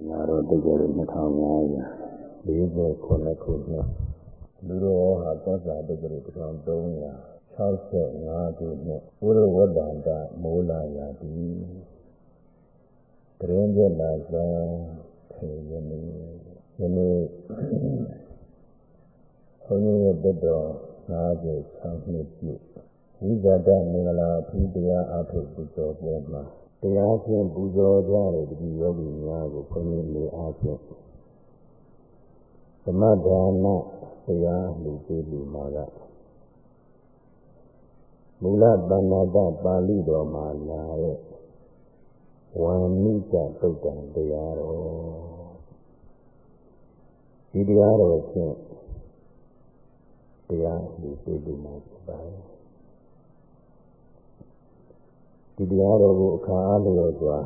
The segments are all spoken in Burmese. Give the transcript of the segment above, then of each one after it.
ငါတို့တကယ်လို့2500 49ခုနှစ်လူတော်ဟာသောစာတကယ်လို့1365ခုနှစ်ဘုရဝတ္တန္တမိုးလာရာတိတရင်ကျလာသောခေယနေ့ယနေ့ဘုန်းကြီးရဲ့တက်တော်56နှစ်ပြည့်ဝိဇာတမင်္ဂလာဖီးတရားအထုပ်ပူဇော်ပွဲမှာ တရားဖြင့်ပူဇော်ကြတဲ့ဒီယောဂီများကိုဘုန်းကြီးလေးအားဖြင့်သမဒါနတရားလူပေးလူမှာကမူလတဏ္ဍတပါဠိတော်မှာလာတဲ့ဝါမိကသုတ်တံတရားတော်ဒီတရားတော်ဖြင့်တရားလူပေးလူမှာဖြစ်ပါတယ် ဒီတရားတော်ကိုအခါအားလျော်စွာ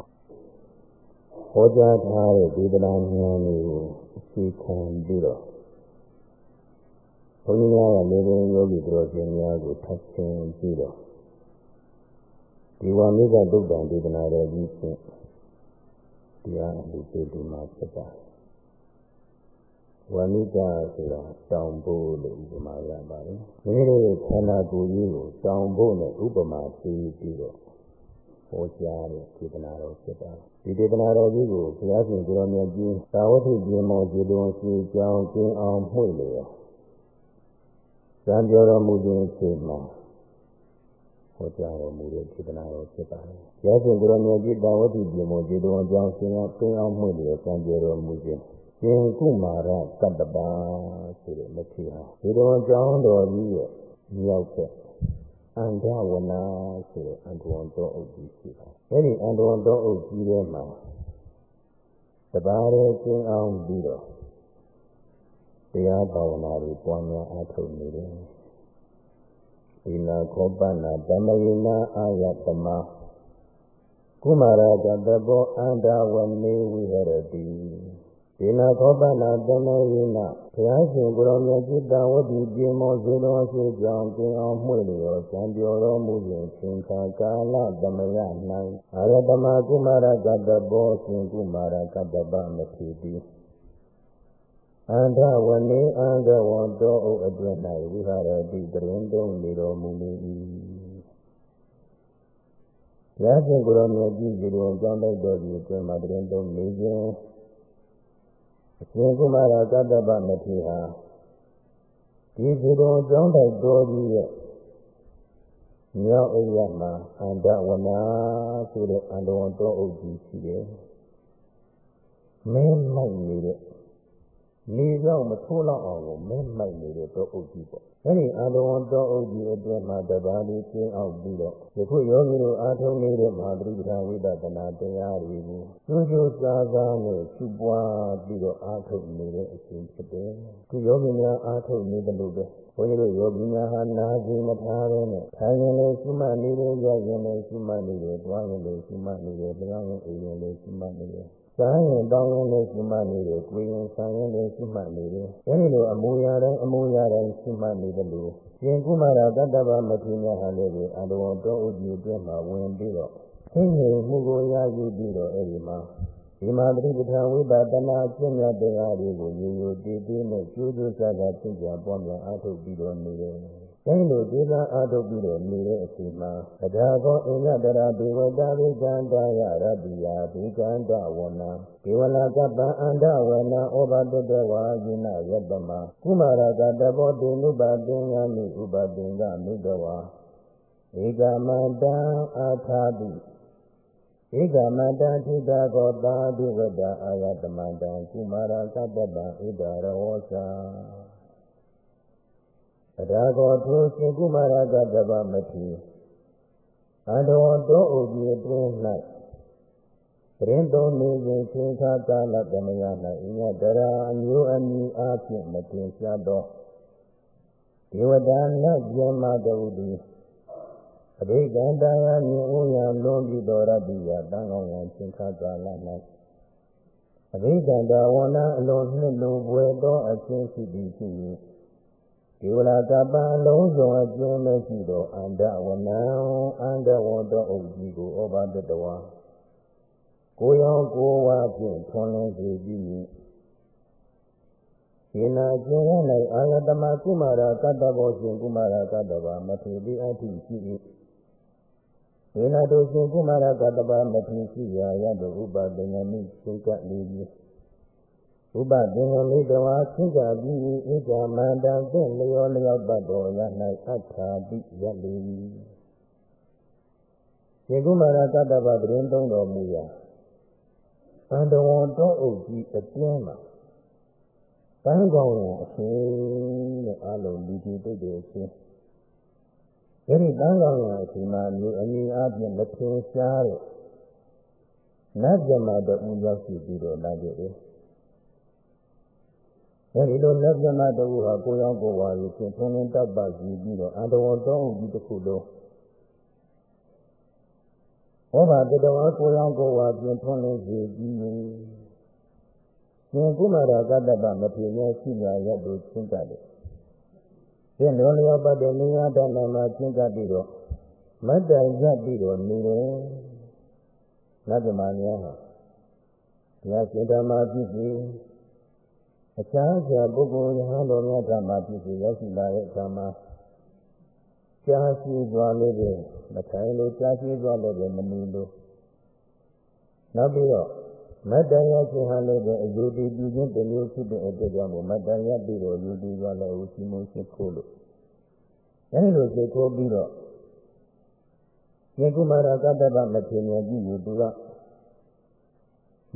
ဟောကြားထားတဲ့ဒေသနာဉာဏ်ကိုအခြေခံပြီးတော့ဘုန်းကြီးများကလေဘုန်းယောဂီတော်ရှင်များကိုထပ်ဆင်းပြီးတော့ဒီဝါမိကတုတ်တံဒေသနာတော်ကြီးဖြင့်တရားအမှုပေးဒီမှာဖြစ်ပါတယ်ဝါမိကဆိုတာတောင်ဖို့လို့ဥပမာရပါတယ်။ဒီလိုခန္ဓာကိုယ်ကြီးကိုတောင်ဖို့နဲ့ဥပမာပေးပြီးတော့ ဟောကြားတဲ့ဒေသနာတော်ဖြစ်ပါတယ်။ဒီဒေသနာတော်ကြီးကိုဘုရားရှင်ကိုရောမြတ်ကြီးသာဝတိပြင်းမောကျေတော်ရှိကြောင်းကျင်းအောင်မှု့လေရော။ဇံပြောတော်မူခြင်းဖြစ်မှာဟောကြားတော်မူတဲ့ဒေသနာတော်ဖြစ်ပါတယ်။ဘုရားရှင်ကိုရောမြတ်ကြီးသာဝတိပြင်းမောကျေတော်ကြောင်းကျင်းအောင်ကျင်းအောင်မှု့လေရောဇံပြောတော်မူခြင်းရှင်ကုမာရကတ္တပါဆိုတဲ့မထေရဒီတော်ကြောင်းတော်ကြီးရဲ့မြောက်တဲ့ အန္တဝနာဆိုတဲ့အန္တဝန်တော်အုပ်ကြီးရှိတာအဲဒီအန္တဝန်တော်အုပ်ကြီးထဲမှာတပါးရဲ့ကျင်းအောင်ပြီးတော့တရားဘာဝနာတွေပွားများအားထုတ်နေတယ်ဒီနာခောပနာဓမ္မယနာအာယတမကုမာရကတဘောအန္တဝနေဝိဟရတိဒီနာခောပနာတမေယနာ ဘုရားရှင်ကိုရောမြတ်จิตဝတ္တိပြမောစေတော်ရှိကြောင်းကျင်းအောင်မှုလျောစံပြောတော်မူခြင်းသင်္ခါကာလသမယ၌အာရတမကုမာရကတ္တဘောရှင်ကုမာရကတ္တပမတိတိအန္တဝနေအန္တဝတောဥအတွင်၌ဝိဟာရတိတရင်တုံးနေတော်မူလေ၏ဘုရားရှင်ကိုရောမြတ်ကြီးစီတော်ကြောင်းလိုက်တော်ဒီအတွင်မှာတရင်တုံးနေခြင်း အရှင်ကုမာရကတ္တပမထေဟာဒီဒီတော်ကျောင်းတိုက်တော်ကြီးရဲ့မြောက်အိယမှာအန္တဝနာဆိုတဲ့အန္တဝတော်အုပ်ကြီးရှိတယ်။မင်းမိုက်နေတဲ့ နေကြောင့်မထိုးလောက်အောင်ကိုမင်းမိုက်နေတဲ့တော်အုပ်ကြီးပေါ့။အဲဒီအန္တဝတော်အုပ်ကြီးအတွင်းမှာတပါးလေးကျင်းအောင်ပြီးတော့ယခုယောဂီတို့အားထုတ်နေတဲ့မဟာသတိပဋ္ဌာန်ဝိပဿနာတရားတွေကိုကျိုးကျိုးစားစားနဲ့ရှုပွားပြီးတော့အားထုတ်နေတဲ့အချိန်ဖြစ်တယ်။ဒီယောဂီများအားထုတ်နေတယ်လို့ပဲဘုန်းကြီးတို့ယောဂီများဟာနာကျင်မထားဘဲနဲ့ထိုင်ရင်လည်းရှိမှနေတယ်၊ရရင်လည်းရှိမှနေတယ်၊တွားရင်လည်းရှိမှနေတယ်၊တရားရင်အိမ်ရင်လည်းရှိမှနေတယ်။ စားရင်တောင်းရင်လည်းရှိမှနေတယ်၊ကိုယ်ရင်ဆံရင်လည်းရှိမှနေတယ်။အဲဒီလိုအမူအရာတိုင်းအမူအရာတိုင်းရှိမှနေတယ်လို့ရှင်ကုမာရတတ္တဗမထေရဟာလည်းဒီအတဝတော်ဥပ္ပိအတွက်မှာဝင်ပြီးတော့သိဉ္ဇေမှုကိုရယူပြီးတော့အဲဒီမှာဒီမှာပရိပဋ္ဌာဝိပဿနာကျင့်မြတ်တရားတွေကိုရိုးရိုးတည်တည်နဲ့ကျိုးကျိုးစားစားသင်ကြားပွားများအားထုတ်ပြီးတော့နေတယ်။ အဲဒီလိုဒေသအားထုတ်ပြီးတော့နေတဲ့အချိန်မှာတရားကောအင်္ဂတရာဒေဝတာဝိကန္တယရတ္တိယဒိကန္တဝနာဒေဝနာကပ္ပအန္တဝနာဩဘတတဝါယိနယတ္တမကုမာရကတဘောတေနုပသင်္ဂမိဥပသင်္ဂမိတဝါဧကမတံအာထာတိဧကမတံထိတာကောသာဓုဝတ္တအာယတမတံကုမာရကတ္တပံဣဒရဝောသာ အဒါကောထိုရှင်ကုမာရကတ္တပမတိအန္တောတောဥကြီးအတွင်း၌ပရင်တော်နေခြင်းသင်္ခါကာလသမယ၌အညတရာအမျိုးအမည်အားဖြင့်မတင်ရှားသောဒေဝတာနတ်ပြမတော်သည်အဘိဓမ္တာယမြင်ဦးရလွန်ပြီးတော်ရတိယတန်ကောင်းရန်သင်္ခါကာလ၌အဘိဓမ္တာဝနာအလွန်နှစ်လိုပွေသောအချင်းရှိသည်ဖြစ်၍ ဒီဝလာကပ္ပအလုံးစုံအကျဉ်းမဲ့ရှိသောအန္တဝနံအန္တဝတ္တဥပ္ပိကိုဩဘာတတဝါကိုယ်ရောကိုယ်ဝါဖြင့်ထွန်းလင်းစေပြီးယေနာကျေရ၌အာယတမကုမာရကတ္တဘောရှင်ကုမာရကတ္တဗမထေတိအထိရှိ၏ယေနာတို့ရှင်ကုမာရကတ္တဗမထေရှိရာယတုဥပဒိဉမိစိတ်ကလေးကြီး ဥပဒိဉမိတဝါခိကပြီးဧကမန္တသင့်လျောလျောပတ်တော်ရ၌အထာတိရလေရှင်ကုမာရကတ္တဗတရင်သုံးတော်မူရာအန္တဝံတော်အုပ်ကြီးအတွင်းမှာတန်းကောင်းရအချင်းတဲ့အာလုံးလူကြီးတိတ်တွေအချင်းအဲ့ဒီတန်းကောင်းရအချင်းမှာမျိုးအမည်အပြင်မထင်ရှားတဲ့နတ်ပြမတော်ဦးရောက်ရှိပြီးတော့လာကြတယ် အဲဒီလိုလက်ပြမတော်ဦးဟာကိုရောင်းကိုဝါရီဖြင့်ထုံးလင်းတပ်ပါစီပြီးတော့အန္တဝတော်ဦးကြီးတစ်ခုလုံးဟောပါတတော်ကိုရောင်းကိုဝါဖြင့်ထုံးလင်းစီပြီးရှင်ကုမာရကတ္တပမထေရရှိညာရတ်တို့ချင်းကတယ်။ရှင်လောလျောပတ်တဲ့နေရာတဏ္ဍာမှာချင်းကပြီးတော့မတ္တန်ရပ်ပြီးတော့နေတယ်။နတ်ဓမ္မများဟာဘုရားရှင်ဓမ္မဖြစ်စီ အခြားခြားပုဂ္ဂိုလ်ရဟန်းတော်များဓမ္မဖြစ်စီရောက်ရှိလာတဲ့အခါမှာကြားရှိသွားလို့ပဲမထိုင်လို့ကြားရှိသွားလို့ပဲမနေလို့နောက်ပြီးတော့မတ္တရခြင်းဟာလည်းပဲအယူတည်ပြီးခြင်းတစ်မျိုးဖြစ်တဲ့အတွက်ကြောင့်မတ္တရပြီးတော့ယူတည်သွားလည်းဦးစီးမှုရှိခိုးလို့အဲဒီလိုရှိခိုးပြီးတော့ယေကုမာရကတ္တဗမထေရကြီးကိုသူက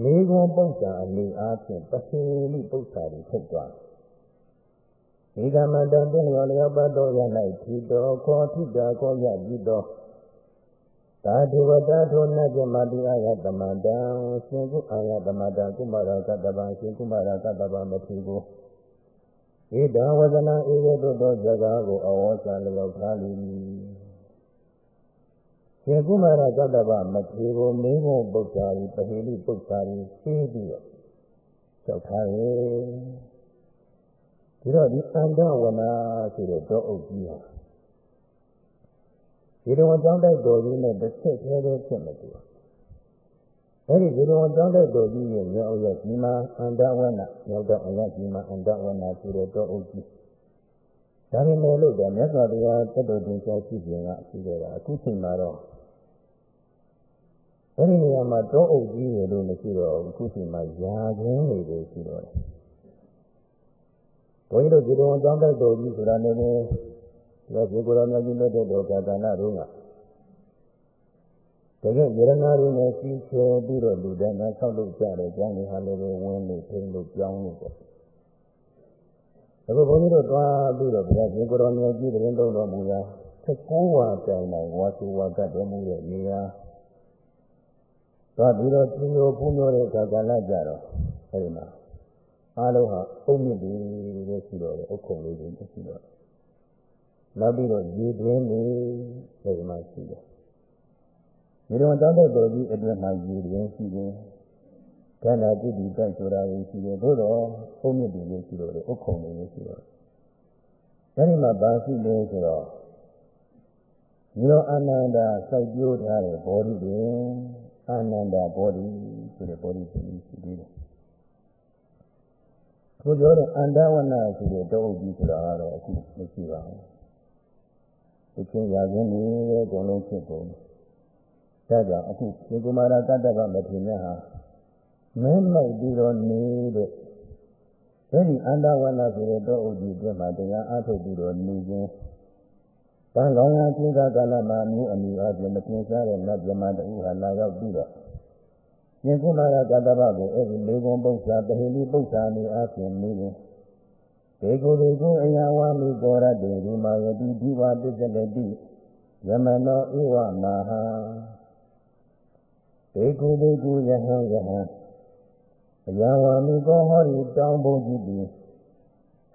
လေးကုံပု္ပ္ပာအနေအားဖြင့်ပသေလိပု္ပ္ပာတွေထုတ်သွားဒီကမ္မတံပြလျောလျောပတ်တော်ရ၌ထီတော်ခေါ်ထိတာခေါ်ရပြီးတော့သာဓုဝတ္ထုနတ်ဇမတိအာယတမတံရှင်ကုအာယတမတံကုမာရကတ္တဗံရှင်ကုမာရကတ္တဗမထေကိုဧတဝဇနဧဝတုတောဇဂါကိုအဝေါစာလျောက်ထားလိ ရှင်ကုမာရကတ္တဗမထေကိုမင်းဘုံပု္ပ္ပာရီပဟိလိပု္ပ္ပာရီသိပြီးတော့ကြောက်ထားရဲ့ဒီတော့ဒီအန္တဝနာဆိုတဲ့တောအုပ်ကြီးဟာဒီတော်ကြောင်းတိုက်တော်ကြီးနဲ့တစ်ဆက်သေးသေးဖြစ်မတူဘူး။အဲဒီဒီတော်ကြောင်းတိုက်တော်ကြီးရဲ့မြောက်ရက်ဒီမှာအန္တဝနမြောက်တော့အရက်ဒီမှာအန္တဝနဆိုတဲ့တော်အုပ်ကြီး။ဒါပေမဲ့လို့တော့မြတ်စွာဘုရားတတ်တော်တင်ရှားရှိခြင်းကအရှိတယ်ကအခုချိန်မှာတော့ အဲဒီနေရာမှာတောအုပ်ကြီးရလို့မရှိတော့အခုချိန်မှာယာခင်းနေတယ်ရှိတော့တယ်။ဘုန်းကြီးတို့ဒီတော်ကြောင်းတိုက်တော်ကြီးဆိုတာလည်းဒါဒီကိုယ်တော်မြတ်ကြီးလက်တဲ့တော်ကာသနာတို့ကတကယ်ယရနာတွေနဲ့စီးချဲပြီးတော့လူတိုင်းကဆောက်လုပ်ကြတယ်ကျန်နေဟာလည်းပဲဝင်းလို့ထိန်းလို့ပြောင်းလို့ပေါ့အခုဘုန်းကြီးတို့သွားပြီးတော့ဘုရားရှင်ကိုယ်တော်မြတ်ကြီးတရင်တော်တော်မူရာ16ဝါတိုင်တိုင်ဝါစုဝါကတ်တော်မူရဲ့နေရာ သွားပြီးတော့ပြင်းလို့ဖုံးလို့တဲ့ကာကလကြတော့အဲဒီမှာအားလုံးဟာအုံမြင့်တွေပဲရှိတော့တယ်အုတ်ခုံလေးတွေရှိတော့နောက်ပြီးတော့ရေတွင်းနေဒီမှာရှိတယ်ဒီတော့တောင်းတဲ့တော်ကြီးအတွင်းမှာရေတွင်းရှိတယ်ခန္ဓာတိတိတိုက်ဆိုတာကိုရှိတယ်သို့တော့ဘုံမြင့်တွေရှိတော့တယ်ဥက္ခုံတွေရှိတော့အဲဒီမှာဘာရှိလဲဆိုတော့ဒီလိုအာနန္ဒာစိုက်ပျိုးထားတဲ့ဘောဓိတွေ အာနန္ဒာဘောဓိဆိုတဲ့ဘောဓိရှိသေးတယ်ကိုပြောတဲ့အန္တဝနာဆိုတဲ့တောအုပ်ကြီးဆိုတာကတော့အခုမရှိပါဘူးဒီချင်းရာဇင်းနေတဲ့ဘုံလုံးဖြစ်ကုန်ဒါကြောင့်အခုဒီကုမာရတတ္တဗမထေရဟာမဲမိုက်ပြီးတော့နေတဲ့အဲဒီအန္တဝနာဆိုတဲ့တောအုပ်ကြီးပြမှာတရားအားထုတ်ပြီးတော့နေခြင်း တန်ကောင်းရာကျင်းသာကာလမှာမျိုးအမည်အပြင်မသင်စားတဲ့နတ်မြမတူဟာလာရောက်ပြီးတော့ရှင်ကုမာရကတ္တဗကိုအဲဒီလေးကုံပု္ပ္ပာတဟိလိပု္ပ္ပာနေအပြင်နေရင်ဒေကိုဒေကိုအယဝါမိကောရတေဒီမာယတိဒီဝပစ္စလတိယမနောဧဝနာဟဒေကိုဒေကိုယဟံယဟံအယဝါမိကောဟောဒီတောင်းဖို့ကြည့်ပြီး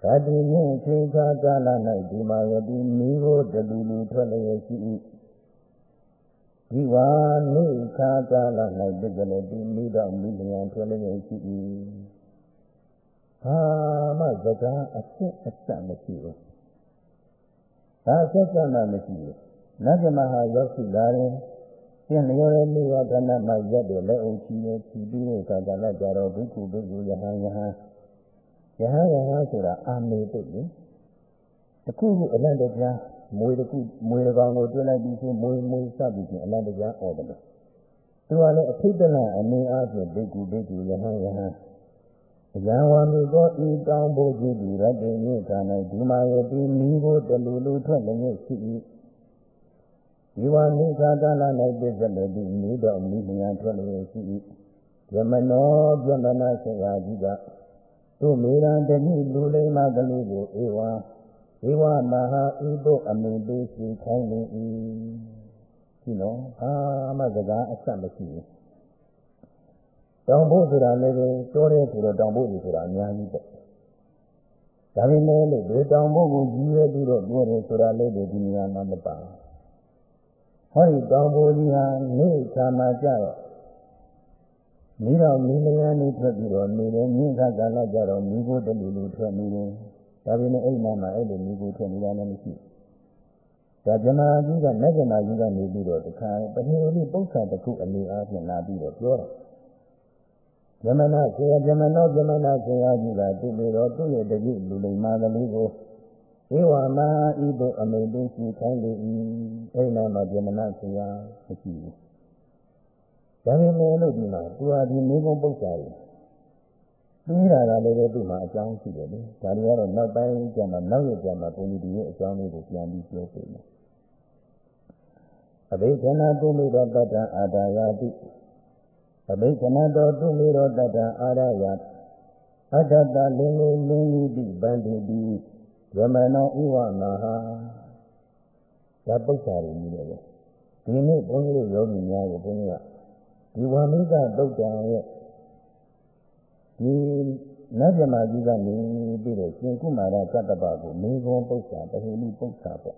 သတိနှင့်ချိန်ခါကာလ၌ဒီမာယတိမိကိုတလူလူထွက်လျက်ရှိ၏ဒီဝါနိခါကာလ၌ပစ္စလတိမိတော်မိလျံထွက်လျက်ရှိ၏ဘာမှစကားအဖြစ်အစမရှိဘူး။ဒါအဖြစ်အစမရှိဘူး။နတ်ဇမဟာရောက်ရှိလာတယ်ပြန်လျောတဲ့နေရာကဏ္ဍမှာရက်တယ်လက်အုပ်ချီနဲ့ချီပြီးတဲ့အခါကလည်းကြတော့ဘိက္ခုဘိက္ခုယဟန်ယဟန် ယဟန်ယဟန်ဆိုတာအာမေတုတ်လေတခုခုအလန့်တကြားမွေတခုမွေကောင်ကိုတွေ့လိုက်ပြီးဆိုမွေမွေစပြီးချင်းအလန့်တကြားអော်တယ်သူကလည်းအထိတ်တလန့်အနေအားဖြင့်ဘိက္ခုဘိက္ခုယဟန်ယဟန်ယံဝံမိသောဤတောင်းဖို့ကြည့်ပြီးရတ္တိမြေခန္ဓာဒီမာယတိမိကိုတလူလူထွက်လည်းရှိ၏ဒီဝနိခာတလ၌ပြည့်စက်လည်းဒီမိတော်မိလျံထွက်လည်းရှိ၏ယမနောပြမနာဆရာကြီးက သူမေရန်တတိလူလိမ္မာကလေးကိုဧဝံဧဝမဟာဤသို့အမိန်ပေးစီခိုင်းနေ၏ဒီနော်အာမစကားအဆက်မရှိဘူးတောင်ဖို့ဆိုတာလည်းပဲတောတဲ့ဆိုတော့တောင်ဖို့ကြီးဆိုတာအများကြီးပဲဒါပေမဲ့လို့ဒီတောင်ဖို့ကိုကြီးရဲပြီးတော့ပြောတယ်ဆိုတာလည်းဒီနေရာမှာမပါဟောဒီတောင်ဖို့ကြီးဟာနေခါမှာကြတော့ မိတော်မိလျာနေထွက်ပြီးတော့နေတယ်မြင့်ခါကာလကြတော့မိကိုတလူလူထွက်နေတယ်ဒါပေမဲ့အဲ့နာမှာအဲ့လိုမိကိုထွက်နေတာလည်းမရှိဘူးဒါဇမကြီးကနတ်ဇမကြီးကနေပြီးတော့တခါပထမလေးပု္ပ္ပာတစ်ခုအနေအားဖြင့်လာပြီးတော့ပြောတယ်ဇမနာဆေယဇမနောဇမနာဆေယကြီးကသူ့လိုတော့သူ့ရဲ့တတိလူလိမ္မာကလေးကိုဧဝမဤသို့အမိန်ပေးရှိခိုင်းလေ၏အဲ့နာမှာဇမနာဆေယမရှိဘူး ဒါပေမဲ့လို့ဒီမှာသူဟာဒီမိဂုံပု္ပ္ပာကြီးပြီးတာကလည်းပဲသူ့မှာအကြောင်းရှိတယ်လေဒါတွေကတော့နောက်ပိုင်းကျမှနောက်ရကျမှဘုန်းကြီးတွေရဲ့အကြောင်းလေးကိုပြန်ပြီးပြောပြမယ်အဘိဓနာတုမိတော်တတ္တအာဒါယတိအဘိဓနာတော်တုမိတော်တတ္တအာရယအတ္တတလင်းလေးလင်းဤတိဗန္တိတိယမနောဥဝနာဟာဒါပု္ပ္ပာတွေကြီးတယ်ဒီနေ့ဘုန်းကြီးတို့ယောဂီများကိုဘုန်းကြီးက ဒီဝါမိကတုတ်တံရဲ့ဒီနတ်ဇမာကြီးကနေပြီးတော့ရှင်ကုမာရကတ္တပကိုမေဂုံပု္ပ္ပာတဟိလိပု္ပ္ပာပေါ့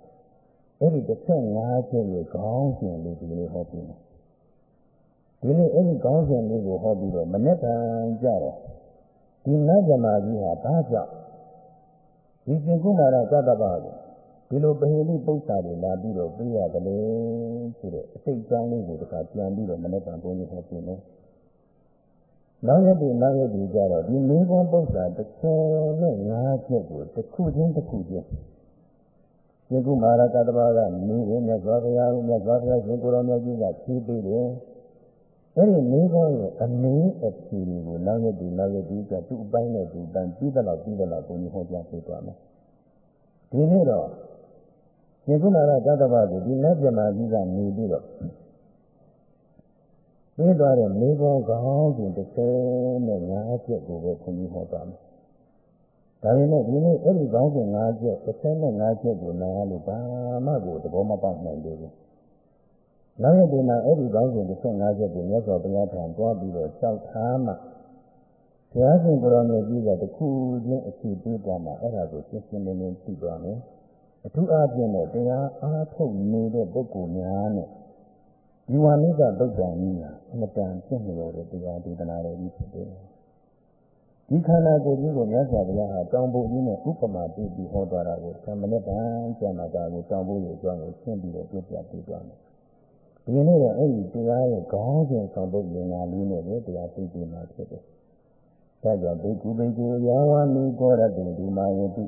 အဲ့ဒီ15ချက်ရဲ့ခေါင်းစဉ်လေးဒီနေ့ဟောပြမယ်ဒီနေ့အဲ့ဒီခေါင်းစဉ်လေးကိုဟောပြီးတော့မနေ့ကကြတော့ဒီနတ်ဇမာကြီးဟာဘာကြောင့်ဒီရှင်ကုမာရကတ္တပကို ဒီလိုပဟိလိပု္ပ္ပာတွေလာပြီးတော့ပြရတယ်လေဆိုတဲ့အစိတ်အကြောင်းလေးကိုတခါပြန်ပြီးတော့မနေ့ကဘုန်းကြီးဟောပြမယ်နောက်ရက်ဒီနောက်ရက်ဒီကြတော့ဒီမိဘပု္ပ္ပာတစ်ဆယ်နဲ့၅ချက်ကိုတစ်ခုချင်းတစ်ခုချင်းဒီကုမာရကတဘာကမိရင်မြတ်စွာဘုရားမြတ်စွာဘုရားရှင်ကိုယ်တော်မြတ်ကြီးကဖြေးပေးတယ်အဲ့ဒီမိဘရဲ့အမင်းအဖြေကိုနောက်ရက်ဒီနောက်ရက်ဒီကသူ့အပိုင်းနဲ့သူ့အပိုင်းပြီးတော့ပြီးတော့ဘုန်းကြီးဟောကြားပေးသွားမယ်ဒီနေ့တော့ ဒီကုမာရကတဘာကိုဒီလက်ပြမာကြီးကနေပြီးတော့ပြီးသွားတဲ့မိဘကောင်းစဉ်30နဲ့5ချက်ကိုပဲခွန်ကြီးဟောတာမယ်။ဒါပေမဲ့ဒီနေ့အဲ့ဒီကောင်းစဉ်5ချက်30နဲ့5ချက်ကိုနားလို့ဘာမှကိုသဘောမပေါက်နိုင်သေးဘူး။နောက်ရက်ဒီမှာအဲ့ဒီကောင်းစဉ်35ချက်ကိုမြတ်စွာဘုရားထံတွားပြီးတော့ကြောက်ထားမှဘုရားရှင်ကိုရောင်မြတ်ကြီးကတခုချင်းအစီပေးသွားမှအဲ့ဒါကိုရှင်းရှင်းလင်းလင်းသိသွားမယ်။ အထူးအားဖြင့်တော့တရားအားထုတ်နေတဲ့ပုဂ္ဂိုလ်များနဲ့ဒီဝါနိကသုတ်တံကြီးဟာအမတန်ပြည့်နေတော်တဲ့တရားဒေသနာတော်ကြီးဖြစ်တယ်။ဒီခန္ဓာကိုယ်ကြီးကိုမြတ်စွာဘုရားဟာတောင်ပုံကြီးနဲ့ဥပမာပြပြီးဟောသွားတာကိုသံမနဲ့တန်ကျန်တာကိုတောင်ပုံရဲ့အကြောင်းကိုရှင်းပြီးတော့ပြပြပေးသွားမယ်။ဒီနေ့တော့အဲ့ဒီတရားရဲ့ခေါင်းစဉ်ဆောင်ပုဒ်ဉာဏ်လေးနဲ့ပဲတရားသိပြီးမှဖြစ်တယ်။ဒါကြောင့်ဘိက္ခုဘိက္ခုယာဝမိကောရတုဒီမာယတိ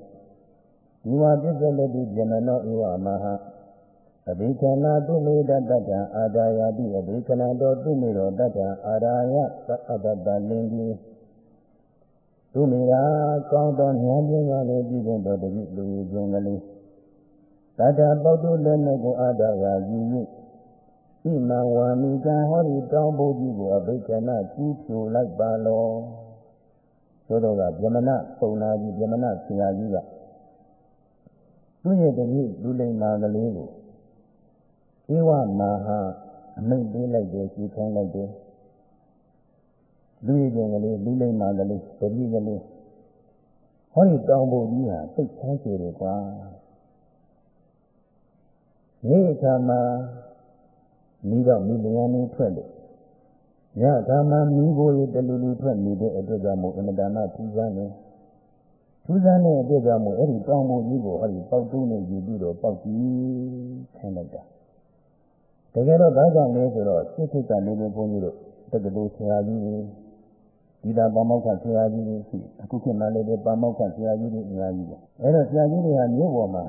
ဒီဝပစ္စလတိဇမနောဧဝမဟာအဘိခနာတုမေတတ္တံအာဒါယတိအဘိခနာတော်တုမေတော်တတ္တံအာရာယသအတ္တလင်ကြီးသူမေရာကောင်းသောဉာဏ်ပညာနဲ့ပြည့်စုံသောတတိလူခြင်းကလေးတတ္တပုတ္တုလည်းနဲ့ကိုအာဒါယကြီး၍ဣမဝါမိကံဟောဒီတောင်းဖို့ကြီးကိုအဘိခနာကျူးဖြူလိုက်ပါလောသို့တော့ကဗြဟ္မဏပုံနာကြီးဗြဟ္မဏဆရာကြီးက သူ့ရဲ့တတိလူလိမ္မာကလေးကိုဧဝမာဟာအမိတ်ပေးလိုက်တယ်ကြည်ခိုင်းလိုက်တယ်လူရည်ကလေးလူလိမ္မာကလေးတတိကလေးဟောဒီတောင်ပေါ်ကြီးဟာသိချမ်းကျေတယ်ကွာဒီအခါမှာမိတော့မိလျာနေထွက်တယ်ညခါမှာမိကိုရတလူလူထွက်နေတဲ့အတွက်ကြောင့်မို့အမတနာထူးဆန်းတယ် ထူးဆန်းတဲ့အတွက်ကြောင့်မို့အဲ့ဒီတောင်ပေါ်ကြီးကိုဟောဒီပေါက်တူးနေယူပြီးတော့ပေါက်ကြည့်ခိုင်းလိုက်တာတကယ်တော့ဘာကြောင့်လဲဆိုတော့စိတ်စိတ်ကနေနေဘုန်းကြီးတို့တက္ကသိုလ်ဆရာကြီးတွေဒီတာပါမောက္ခဆရာကြီးတွေရှိအခုခေတ်မှာလည်းပါမောက္ခဆရာကြီးတွေအများကြီးပဲအဲ့တော့ဆရာကြီးတွေဟာမြို့ပေါ်မှာ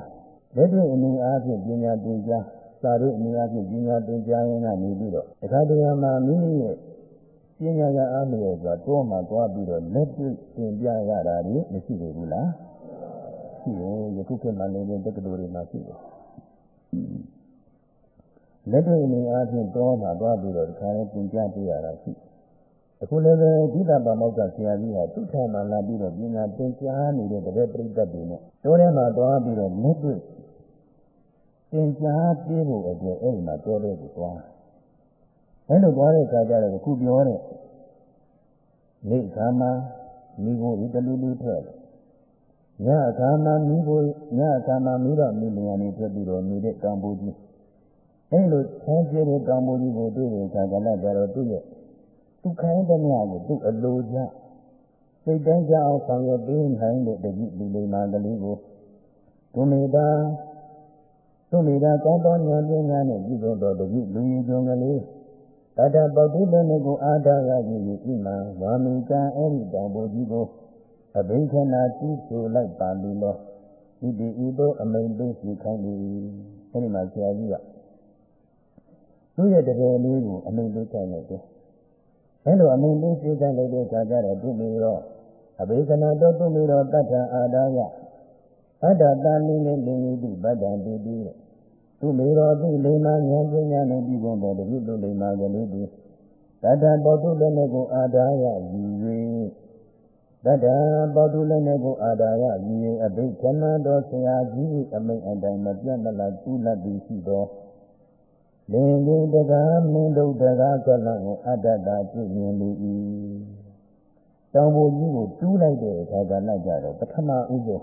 လက်တွေ့အနေအားဖြင့်ပညာသင်ကြားစာရေးအနေအားဖြင့်ပညာသင်ကြားရင်းကနေပြီးတော့တခါတရံမှာမိမိရဲ့ ပညာကအားလျော်စွာတော့မှသွားပြီးတော့လက်တွေ့သင်ပြရတာတွေမရှိသေးဘူးလားရှိတယ်ယခုခေတ်မှာလည်းတက္ကသိုလ်တွေမှာရှိတယ်လက်တွေ့အနေအားဖြင့်တော့မှသွားပြီးတော့ဒီခါလေးသင်ကြားပြရတာရှိအခုလည်းပဲဒီတာပါမောက္ခဆရာကြီးဟာသူ့ထံမှာလာပြီးတော့ပညာသင်ကြားနေတဲ့တပည့်ပြိတ္တတွေနဲ့တိုးထဲမှာသွားပြီးတော့လက်တွေ့သင်ကြားပြဖို့အတွက်အဲ့ဒီမှာပြောတဲ့ကိုသွား အဲ့လိုသွားတဲ့အခါကျတော့ခုပြောတဲ့နေခါမှာမိဖို့ဒီတလူလူထွက်ညအခါမှာမိဖို့ညအခါမှာမိတော့မိလျာနေထွက်ပြီးတော့နေတဲ့ကံပူကြီးအဲ့လိုဆန်းကျဲတဲ့ကံပူကြီးကိုတွေ့တဲ့အခါကလည်းကြတော့သူ့ရဲ့သူခိုင်းတဲ့ညကိုသူ့အလိုကြစိတ်တိုင်းကြအောင်ဆောင်ရွက်ပေးနိုင်တဲ့တတိလူလိမ္မာကလေးကိုဒုမေတာဒုမေတာကောင်းသောဉာဏ်ပညာနဲ့ပြုသောတတိလူကြီးကျွန်းကလေး တတပုတ္တိတမေကိုအာဒါရကြီးဤမှဝါမိကံအဲ့ဒီတောင်ပေါ်ကြီးကိုအဘိခနာကြည့်ဆိုလိုက်ပါလိလောဤဒီဤသို့အမိန်ပေးစီခိုင်းသည်အဲ့ဒီမှာဆရာကြီးကသူ့ရဲ့တပည့်လေးကိုအမိန်ပေးခိုင်းလိုက်တယ်အဲ့လိုအမိန်ပေးစီခိုင်းလိုက်တဲ့အခါကျတော့သူ့မိရောအဘိခနာတော့သူ့မိရောတတ္ထအာဒါယအတ္တတန်လေးနဲ့လင်းဤတိဗတ္တံတိတိ သူမေတော်သူလိမ္မာဉာဏ်ပညာနဲ့ပြီးကုန်တဲ့တပိတုလိမ္မာကလေးသည်တတ္တပေါတုလည်းနဲ့ကိုအာဒါယယူ၍တတ္တပေါတုလည်းနဲ့ကိုအာဒါယယူ၍အဘိဓမ္မတော်ဆရာကြီးအမိန်အတိုင်းမပြတ်မလားသူလတ်ပြီးရှိသောလင်ကြီးတကားမင်းတို့တကားကလံကိုအတ္တတာပြည့်မြင်လေ၏တောင်ပေါ်ကြီးကိုတူးလိုက်တဲ့အခါကလည်းကြတော့ပထမဥစ္စာ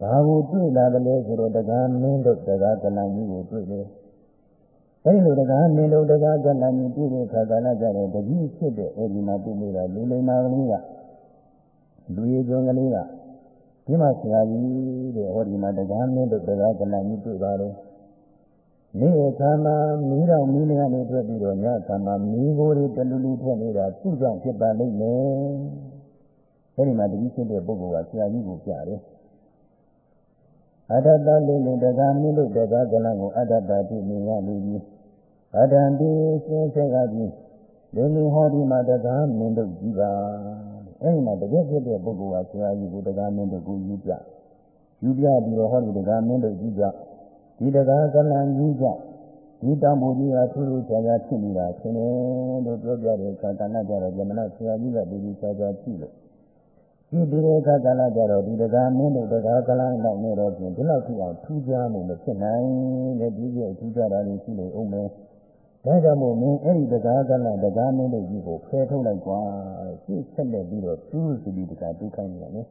ဘာကိုတွေ့လာတယ်လဲဆိုတော့တကားမင်းတို့တကားကလန်ကြီးကိုတွေ့တယ်။အဲဒီလိုတကားမင်းတို့တကားကလန်ကြီးတွေ့တဲ့အခါကလည်းကြတယ်တကြီးဖြစ်တဲ့အဲဒီမှာတွေ့နေတာလူလိမ္မာကလေးကလူရည်ကျွန်းကလေးကဒီမှာဆရာကြီးတဲ့ဟောဒီမှာတကားမင်းတို့တကားကလန်ကြီးတွေ့ပါတော့နေ့အခါမှာမီးတော်မီးနေရာနေထွက်ပြီးတော့ညအခါမှာမီးကိုယ်တွေတလူလူထွက်နေတာသူ့ကြောင့်ဖြစ်ပါလိမ့်မယ်။အဲဒီမှာတကြီးဖြစ်တဲ့ပုဂ္ဂိုလ်ကဆရာကြီးကိုပြတယ်။ အတ္တတလေးနဲ့တကားမင်းတို့တကားကလံကိုအတ္တတတိမြင်ရလူကြီးအတ္တံတိစင်ဆက်ကကြီးလူလူဟောဒီမှာတကားမင်းတို့ကြီးပါအဲဒီမှာတကယ်ဖြစ်တဲ့ပုဂ္ဂိုလ်ကဆရာကြီးကိုတကားမင်းတို့ကိုယူပြယူပြပြီးတော့ဟောဒီတကားမင်းတို့ကြီးကြဒီတကားကလံကြီးကြဒီတောင်ပူကြီးကထူးထူးခြားခြားဖြစ်နေတာဆင်းတယ်လို့ပြောပြတဲ့အခါကဏ္ဍကြတော့ဇမနဆရာကြီးကဒီဒီခြားခြားကြည့်လို့ ဒီဒီရခကလာကြတော့ဒီတကားမင်းတို့တကားကလာတော့နေတော့ပြင်ဒီလောက်ထိအောင်ထူးခြားမှုမဖြစ်နိုင်တဲ့ဒီပြည့်ထူးခြားတာတွေရှိနေအောင်မယ်ဒါကြောင့်မို့မင်းအဲ့ဒီတကားကလာတကားမင်းတို့ကြီးကိုဖယ်ထုတ်လိုက်ကွာရှင်းဆက်လက်ပြီးတော့သူ့စီဒီတကားဒုက္ခနေတယ်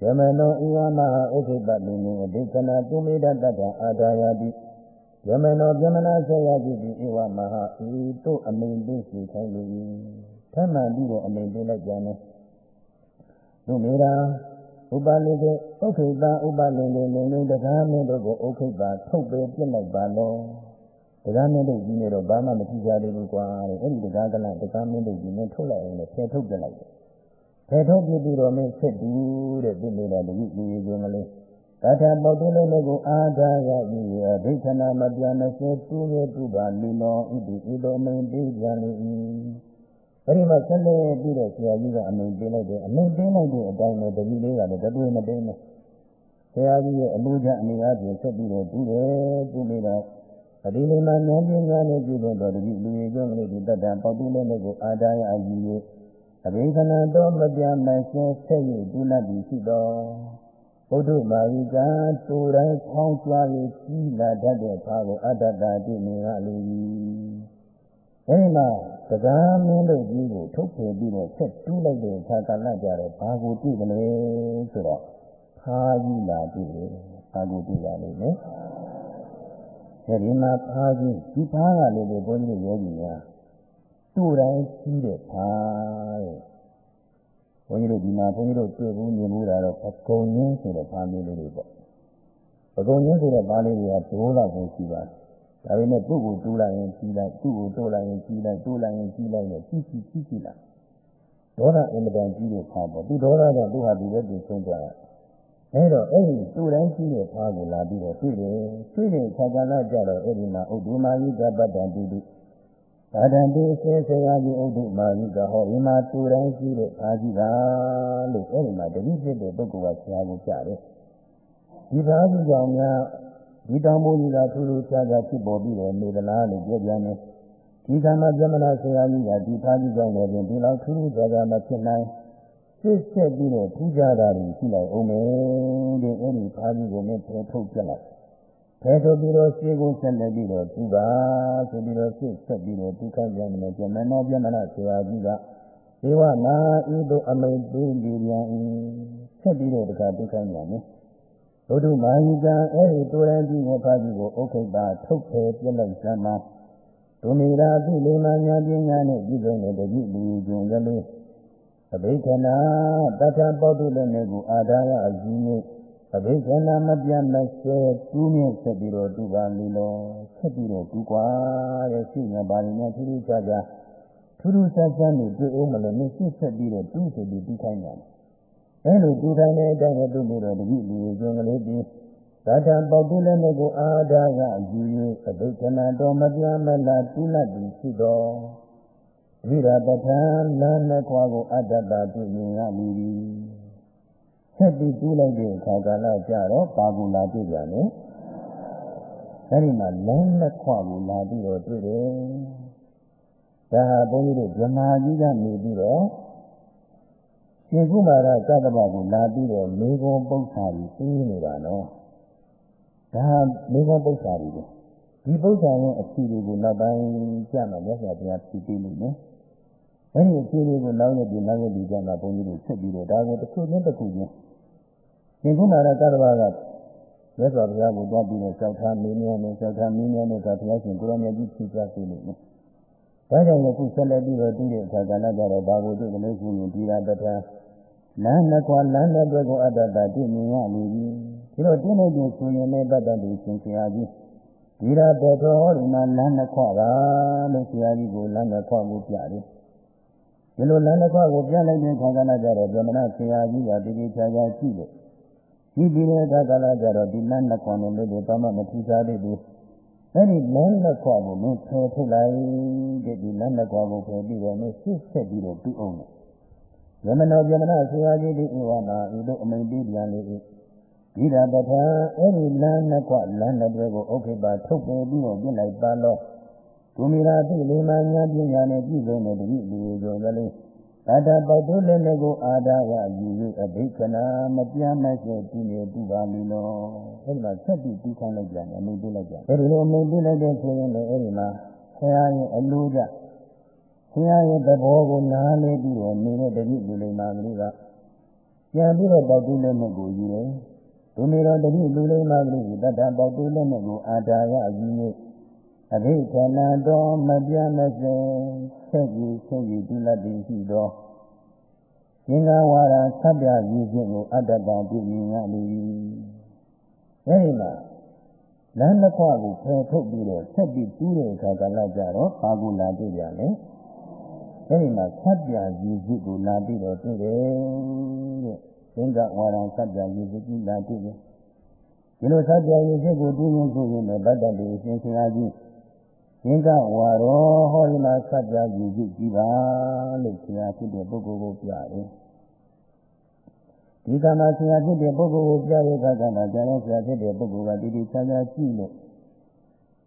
ဇမနောဧဝမဟာဥခိပတိနေအဘိကနာပုမေတတ္တအာဒါယတိယမနောပြမနာဆက်ရကြည့်ပြီးဧဝမဟာဤတို့အမိန်ပေးစီခိုင်းလို့ထမှန်ပြီးတော့အမိန်ပေးလိုက်ကြတယ် သူမေရာဥပလိကေဥခိတဥပလင်ကေလင်လင်တကားမင်းတို့ကိုဥခိတထုတ်ပေးပြစ်လိုက်ပါလောတကားမင်းတို့ကြီးနေတော့ဘာမှမကြည့်ကြသေးဘူးကွာတဲ့အဲ့ဒီတကားကလည်းတကားမင်းတို့ကြီးနေထုတ်လိုက်အောင်လေဆယ်ထုတ်ပြလိုက်တယ်ဆယ်ထုတ်ပြပြီးတော့မင်းဖြစ်တူတဲ့သူမေရာတတိလူကြီးကလေးတထာပေါတုလေးလေးကိုအာဒါရဤဒိဋ္ဌနာမပြမစေတူရတူပါလူတော်ဥဒိဤတော်မင်းပြီးကြလေ၏ အဲဒီမှာဆက်လက်ပြီးတော့ဆရာကြီးကအမိန်ပေးလိုက်တယ်အမိန်ပေးလိုက်တဲ့အတိုင်းပဲတတိလေးကလည်းတတွေမတင်းနဲ့ဆရာကြီးရဲ့အမှုချအနေအချင်းဆက်ပြီးတော့ပြီးတယ်ပြီးနေတော့အဒီလေးမှာဉာဏ်ပညာနဲ့ကြည့်တော့တတိလူကြီးကျုံးလေးဒီတတ်တံပေါတုလေးနဲ့ကိုအာဒါယအကြီးရဲ့အဘိခဏတော်မပြမဆင်းဆက်ရဒုလတ်ပြီးရှိတော်ဘုဒ္ဓမာဝိကတူတိုင်းခေါင်းကြွားပြီးကြီးလာတတ်တဲ့ဘာကိုအတ္တတာတိနေရလူကြီးအဲဒီမှာ စကားမင်းတို့ကြီးကိုထုတ်ဖယ်ပြီးတော့ဆက်တူးလိုက်တဲ့အခါကလည်းကြတော့ဘာကိုတွေ့ကလေးဆိုတော့ဖာကြီးလာတွေ့တယ်။ဘာကိုတွေ့ရလိမ့်မယ်။အဲဒီမှာဖာကြီးဒီဖာကလည်းဘုန်းကြီးယောဂီများတူတိုင်းကြီးတဲ့ဖာတဲ့။ဘုန်းကြီးတို့ဒီမှာဘုန်းကြီးတို့တွေ့ဘူးမြင်ဘူးတာတော့ပကုံရင်းဆိုတဲ့ဖာမျိုးလေးတွေပေါ့။ပကုံရင်းဆိုတဲ့ဖာလေးတွေကဒိုးလောက်ကိုရှိပါတယ်။ ဒါပေမဲ့သူ့ကိုတိုးလိုက်ရင်ကြီးလိုက်သူ့ကိုတိုးလိုက်ရင်ကြီးလိုက်တိုးလိုက်ရင်ကြီးလိုက်နဲ့ကြီးကြီးကြီးကြီးလာဒေါသအင်မတန်ကြီးတဲ့ခါပေါ့သူဒေါသကြောင့်သူဟာဒီဘက်ကိုဆုံးကြတာအဲတော့အဲ့ဒီသူ့တိုင်းကြီးတဲ့ခါကိုလာပြီးတော့တွေ့တယ်တွေ့တဲ့ခါကလာကြတော့အဲ့ဒီမှာဥဒ္ဓမာယိကပတ္တံတုတုသာတံတိစေဆေယကြီးဥဒ္ဓမာယိကဟောဒီမှာသူ့တိုင်းကြီးတဲ့ခါကြီးပါလို့အဲ့ဒီမှာတတိဖြစ်တဲ့ပုဂ္ဂိုလ်ကဆရာကိုကြားတယ်ဒီဘာကြီးကြောင့်များ ဒီတောင်မိုးကြီးကထူးထူးခြားခြားဖြစ်ပေါ်ပြီးတော့နေသလားလို့ပြောပြမယ်ဒီကံမှာပြမနာဆရာကြီးကဒီဘာကြီးကြောင့်လည်းဒီလောက်ထူးထူးခြားခြားမဖြစ်နိုင်စစ်ဆက်ပြီးတော့ထူးခြားတာတွေရှိလိုက်အောင်မယ်တဲ့အဲ့ဒီဘာကြီးကိုလည်းပြန်ထုတ်ပြလိုက်ဖဲထုတ်ပြီးတော့ရှင်းကိုဆက်လက်ပြီးတော့သူပါဆိုပြီးတော့စစ်ဆက်ပြီးတော့ဒုက္ခပြန်မယ်ပြမနာပြမနာဆရာကြီးကဒေဝနာဤသို့အမိန်ပေးပြီးပြန်ဆက်ပြီးတော့တခါဒုက္ခပြန်မယ် ဘုဒ္ဓမာယိကံအဲ့ဒီတိုရန်ကြီးရဲ့ဖာကြီးကိုဥခိတ္တထုတ်ဖယ်ပြလိုက်စမ်းမှာဒုမေရာတိလေမာညာပညာနဲ့ပြုလုပ်တဲ့တတိလူကျုံကလေးအဘိဓနာတထပေါတုလည်းနဲ့ကိုအာဒါရအကြီးနဲ့အဘိဓနာမပြတ်မဆဲတူးမြင့်ဆက်ပြီးတော့တူပါလိလောဆက်ပြီးတော့တူกว่าရဲ့ရှိနေပါလိမ့်မယ်ထူးထူးခြားခြားထူးထူးဆန်းဆန်းနဲ့တွေ့အောင်မလို့နည်းဆက်ပြီးတော့တူးဆိုပြီးပြီးခိုင်းတယ် အဲလိုတူတိုင်းတဲ့အတိုင်းပဲတူပြီးတော့တတိလူကျုံကလေးပြီးသတ္တပေါတုလည်းနဲ့ကိုအာဒါရအကြီးနဲ့အဘိဓနာတော်မပြတ်မလားတူးလက်ပြီးရှိတော်ဝိရပဋ္ဌာန်လမ်းနဲ့ခွာကိုအတ္တတာပြုမြင်ရမည်ဆက်ပြီးတူးလိုက်တဲ့အခါကာလကြတော့ပါကူလာတွေ့ကြတယ်အဲဒီမှာလမ်းနဲ့ခွာကိုလာပြီးတော့တွေ့တယ်ဒါဟာဘုန်းကြီးတို့ဗြဟ္မာကြီးကနေပြီးတော့ ရှင်ကုမာရကတ္တပကိုလာပြီးတော့မေဂုံပု္ပ္ပာကြီးသိနေတာနော်ဒါမေဂုံပု္ပ္ပာကြီးပဲဒီပု္ပ္ပာရဲ့အဖြေတွေကိုနောက်ပိုင်းကြာမှမြတ်စွာဘုရားဖြေပေးလိမ့်မယ်အဲဒီအဖြေတွေကိုနောက်ရပြီးနောက်ရပြီးကြာမှဘုန်းကြီးတို့ဆက်ပြီးတော့ဒါကိုတစ်ခုချင်းတစ်ခုချင်းရှင်ကုမာရကတ္တပကမြတ်စွာဘုရားကိုတွားပြီးတော့ကြောက်ထားမင်းများနဲ့ကြောက်ထားမင်းများနဲ့ကဘုရားရှင်ကိုရောမြတ်ကြီးဖြေပြပေးလိမ့်မယ် ဒါကြောင့်ယခုဆက်လက်ပြီးတော့တည်တဲ့အခါကလည်းကြတော့ဘာကိုတွေ့ကလေးရှိရင်ဒီရာတထလမ်းနှစ်ခွာလမ်းနှစ်ဘက်ကိုအတ္တတတည်မြင်ရလိမ့်မယ်ဒီတော့တင်းနေခြင်းဆိုရင်လည်းတတ္တတိရှင်ဆရာကြီးဒီရာတတော်ဟောဒီမှာလမ်းနှစ်ခွာပါလို့ဆရာကြီးကိုလမ်းနှစ်ခွာကိုပြတယ်ဒီလိုလမ်းနှစ်ခွာကိုပြလိုက်တဲ့အခါကလည်းကြတော့ဗြဟ္မဏဆရာကြီးကတည်တည်ချာချာကြည့်တယ်ကြည့်ပြီးတဲ့အခါကလည်းကြတော့ဒီလမ်းနှစ်ခွာနဲ့လည်းဘာမှမထူးခြားသေးဘူး အဲ့ဒီလမ်းလက်ခွကိုမင်းဖယ်ထုတ်လိုက်တဲ့ဒီလမ်းလက်ခွကိုဖယ်ပြီးတော့မင်းဆစ်ဆက်ပြီးတော့တူအောင်တယ်။ယမနောယမနာဆရာကြီးဒီဥဝနာဤတို့အမိန်ပေးပြန်လေ၏ဒီရပထအဲ့ဒီလမ်းလက်ခွလမ်းလက်တွေကိုဥက္ခိပါထုတ်ပယ်ပြီးတော့ပြလိုက်ပါလို့ဒုမီရာတိလေမညာပညာနဲ့ပြည်စုံတဲ့ဒီလူကိုကလေး တတပေါတုလည်းလည်းကိုအာဒါယယူ၍အဘိခနာမပြတ်မဲ့စေတည်နေတူပါလိမ့်လို့အဲ့ဒီမှာဆက်ပြီးပြီးခိုင်းလိုက်ကြတယ်အမိပြလိုက်ကြအဲ့ဒီလိုအမိပြလိုက်တဲ့ဆိုရင်လည်းအဲ့ဒီမှာဆရာရဲ့အလိုကြဆရာရဲ့သဘောကိုနားလေပြီးတော့နေတဲ့တတိလူလိမ္မာကလေးကပြန်ပြီးတော့ပေါတုလည်းမဲ့ကိုယူတယ်ဒုနေတော်တတိလူလိမ္မာကလေးကတတပေါတုလည်းမဲ့ကိုအာဒါယယူ၍ အဘိဓနာတော်မပြမစင်ဆက်ယူဆက်ယူပြုလက်ပြီးရှိသောသင်္ဃဝါဒဆက်ပြယူခြင်းကိုအတ္တတပြုမြင်ရလိမ့်အဲဒီမှာလမ်းတစ်ခွကိုဖယ်ထုတ်ပြီးတော့ဆက်ပြီးတူးတဲ့အခါကလည်းကြတော့ဘာကိုလာတွေ့ကြလဲအဲဒီမှာဆက်ပြယူခြင်းကိုလာပြီးတော့တွေ့တယ်တဲ့သင်္ဃဝါဒဆက်ပြယူခြင်းလာတွေ့တယ်ဒီလိုဆက်ပြယူခြင်းကိုတွေ့ရင်ဆိုရင်လည်းဗတ္တတိအရှင်ဆရာကြီး သင်္ကဝါရောဟောဒီမှာဆက်ပြကြည့်ကြည့်ကြည့်ပါလို့ဆရာဖြစ်တဲ့ပုဂ္ဂိုလ်ကိုပြတယ်ဒီကမှာဆရာဖြစ်တဲ့ပုဂ္ဂိုလ်ကိုပြတဲ့အခါကလည်းကျန်တဲ့ဆရာဖြစ်တဲ့ပုဂ္ဂိုလ်ကဒီဒီချာချာကြည့်လို့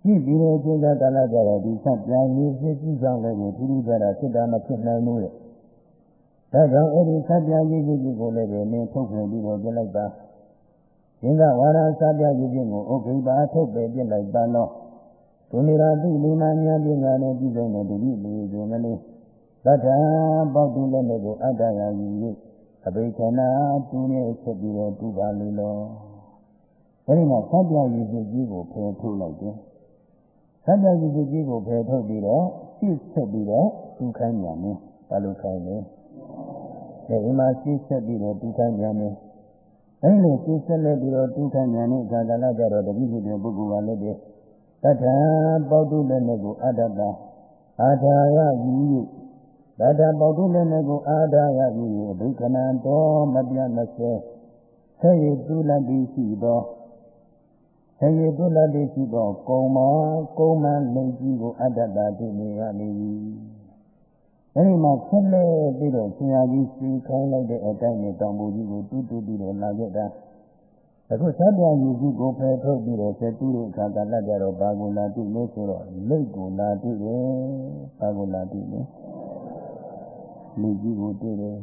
ကြည့်ပြီးတဲ့အချိန်ကကာလကြတော့ဒီဆက်ပြန်ရေးဖြစ်ကြည့်ကြောင်းလည်းကိုထူးထူးခြားခြားဖြစ်တာမဖြစ်နိုင်ဘူးလေဒါကြောင့်အဲ့ဒီဆက်ပြန်ရေးကြည့်ကိုလည်းပဲနင်းထုတ်ပြန်ပြီးတော့ပြလိုက်ပါသင်္ကဝါရဆက်ပြန်ရေးခြင်းကိုဥက္ကိပါထုတ်ပယ်ပြလိုက်ပါတော့ ဒုနေရာတိလူနာညာပညာနဲ့ပြည်စုံတဲ့တတိလူကိုမလေးသတ္တပေါတုလည်းနဲ့ကိုအတ္တရာယူ၍အဘိခနာတူနဲ့ဆက်ပြီးတော့တူပါလေလောအဲဒီမှာသတ္တယူစုကြီးကိုဖယ်ထုတ်လိုက်တယ်သတ္တယူစုကြီးကိုဖယ်ထုတ်ပြီးတော့ရှင်းဆက်ပြီးတော့တူခိုင်းပြန်မယ်ဘာလို့ခိုင်းလဲဒီမှာရှင်းဆက်ပြီးတော့တူခိုင်းပြန်မယ်အဲဒီလိုရှင်းဆက်လက်ပြီးတော့တူခိုင်းပြန်တဲ့အခါကလည်းကြတော့တတိဖြစ်တဲ့ပုဂ္ဂိုလ်ကလည်း တထပေါတုလည်းနဲ့ကိုအတ္တတာအာထာယယူ၍တထပေါတုလည်းနဲ့ကိုအာထာယယူ၍ဒုက္ခနံတော်မပြတ်မဆဲဆေရတုလတိရှိသောဆေရတုလတိရှိသောကုံမကုံမလိမ့်ကြီးကိုအတ္တတာသိနေရလေ၏အဲဒီမှာဆက်လက်ပြီးတော့ဆရာကြီးစီခိုင်းလိုက်တဲ့အတိုင်းနဲ့တောင်ပူကြီးကိုတူးတူးပြီးတော့လာခဲ့တာ အခုသတ္တယုကြီးကိုဖယ်ထုတ်ပြီးတော့ဆက်တူးတဲ့အခါကလည်းကြတော့ဘာကိုလာတွေ့လဲဆိုတော့လိတ်ကိုလာတွေ့တယ်ဘာကိုလာတွေ့လဲလိတ်ကြီးကိုတွေ့တယ်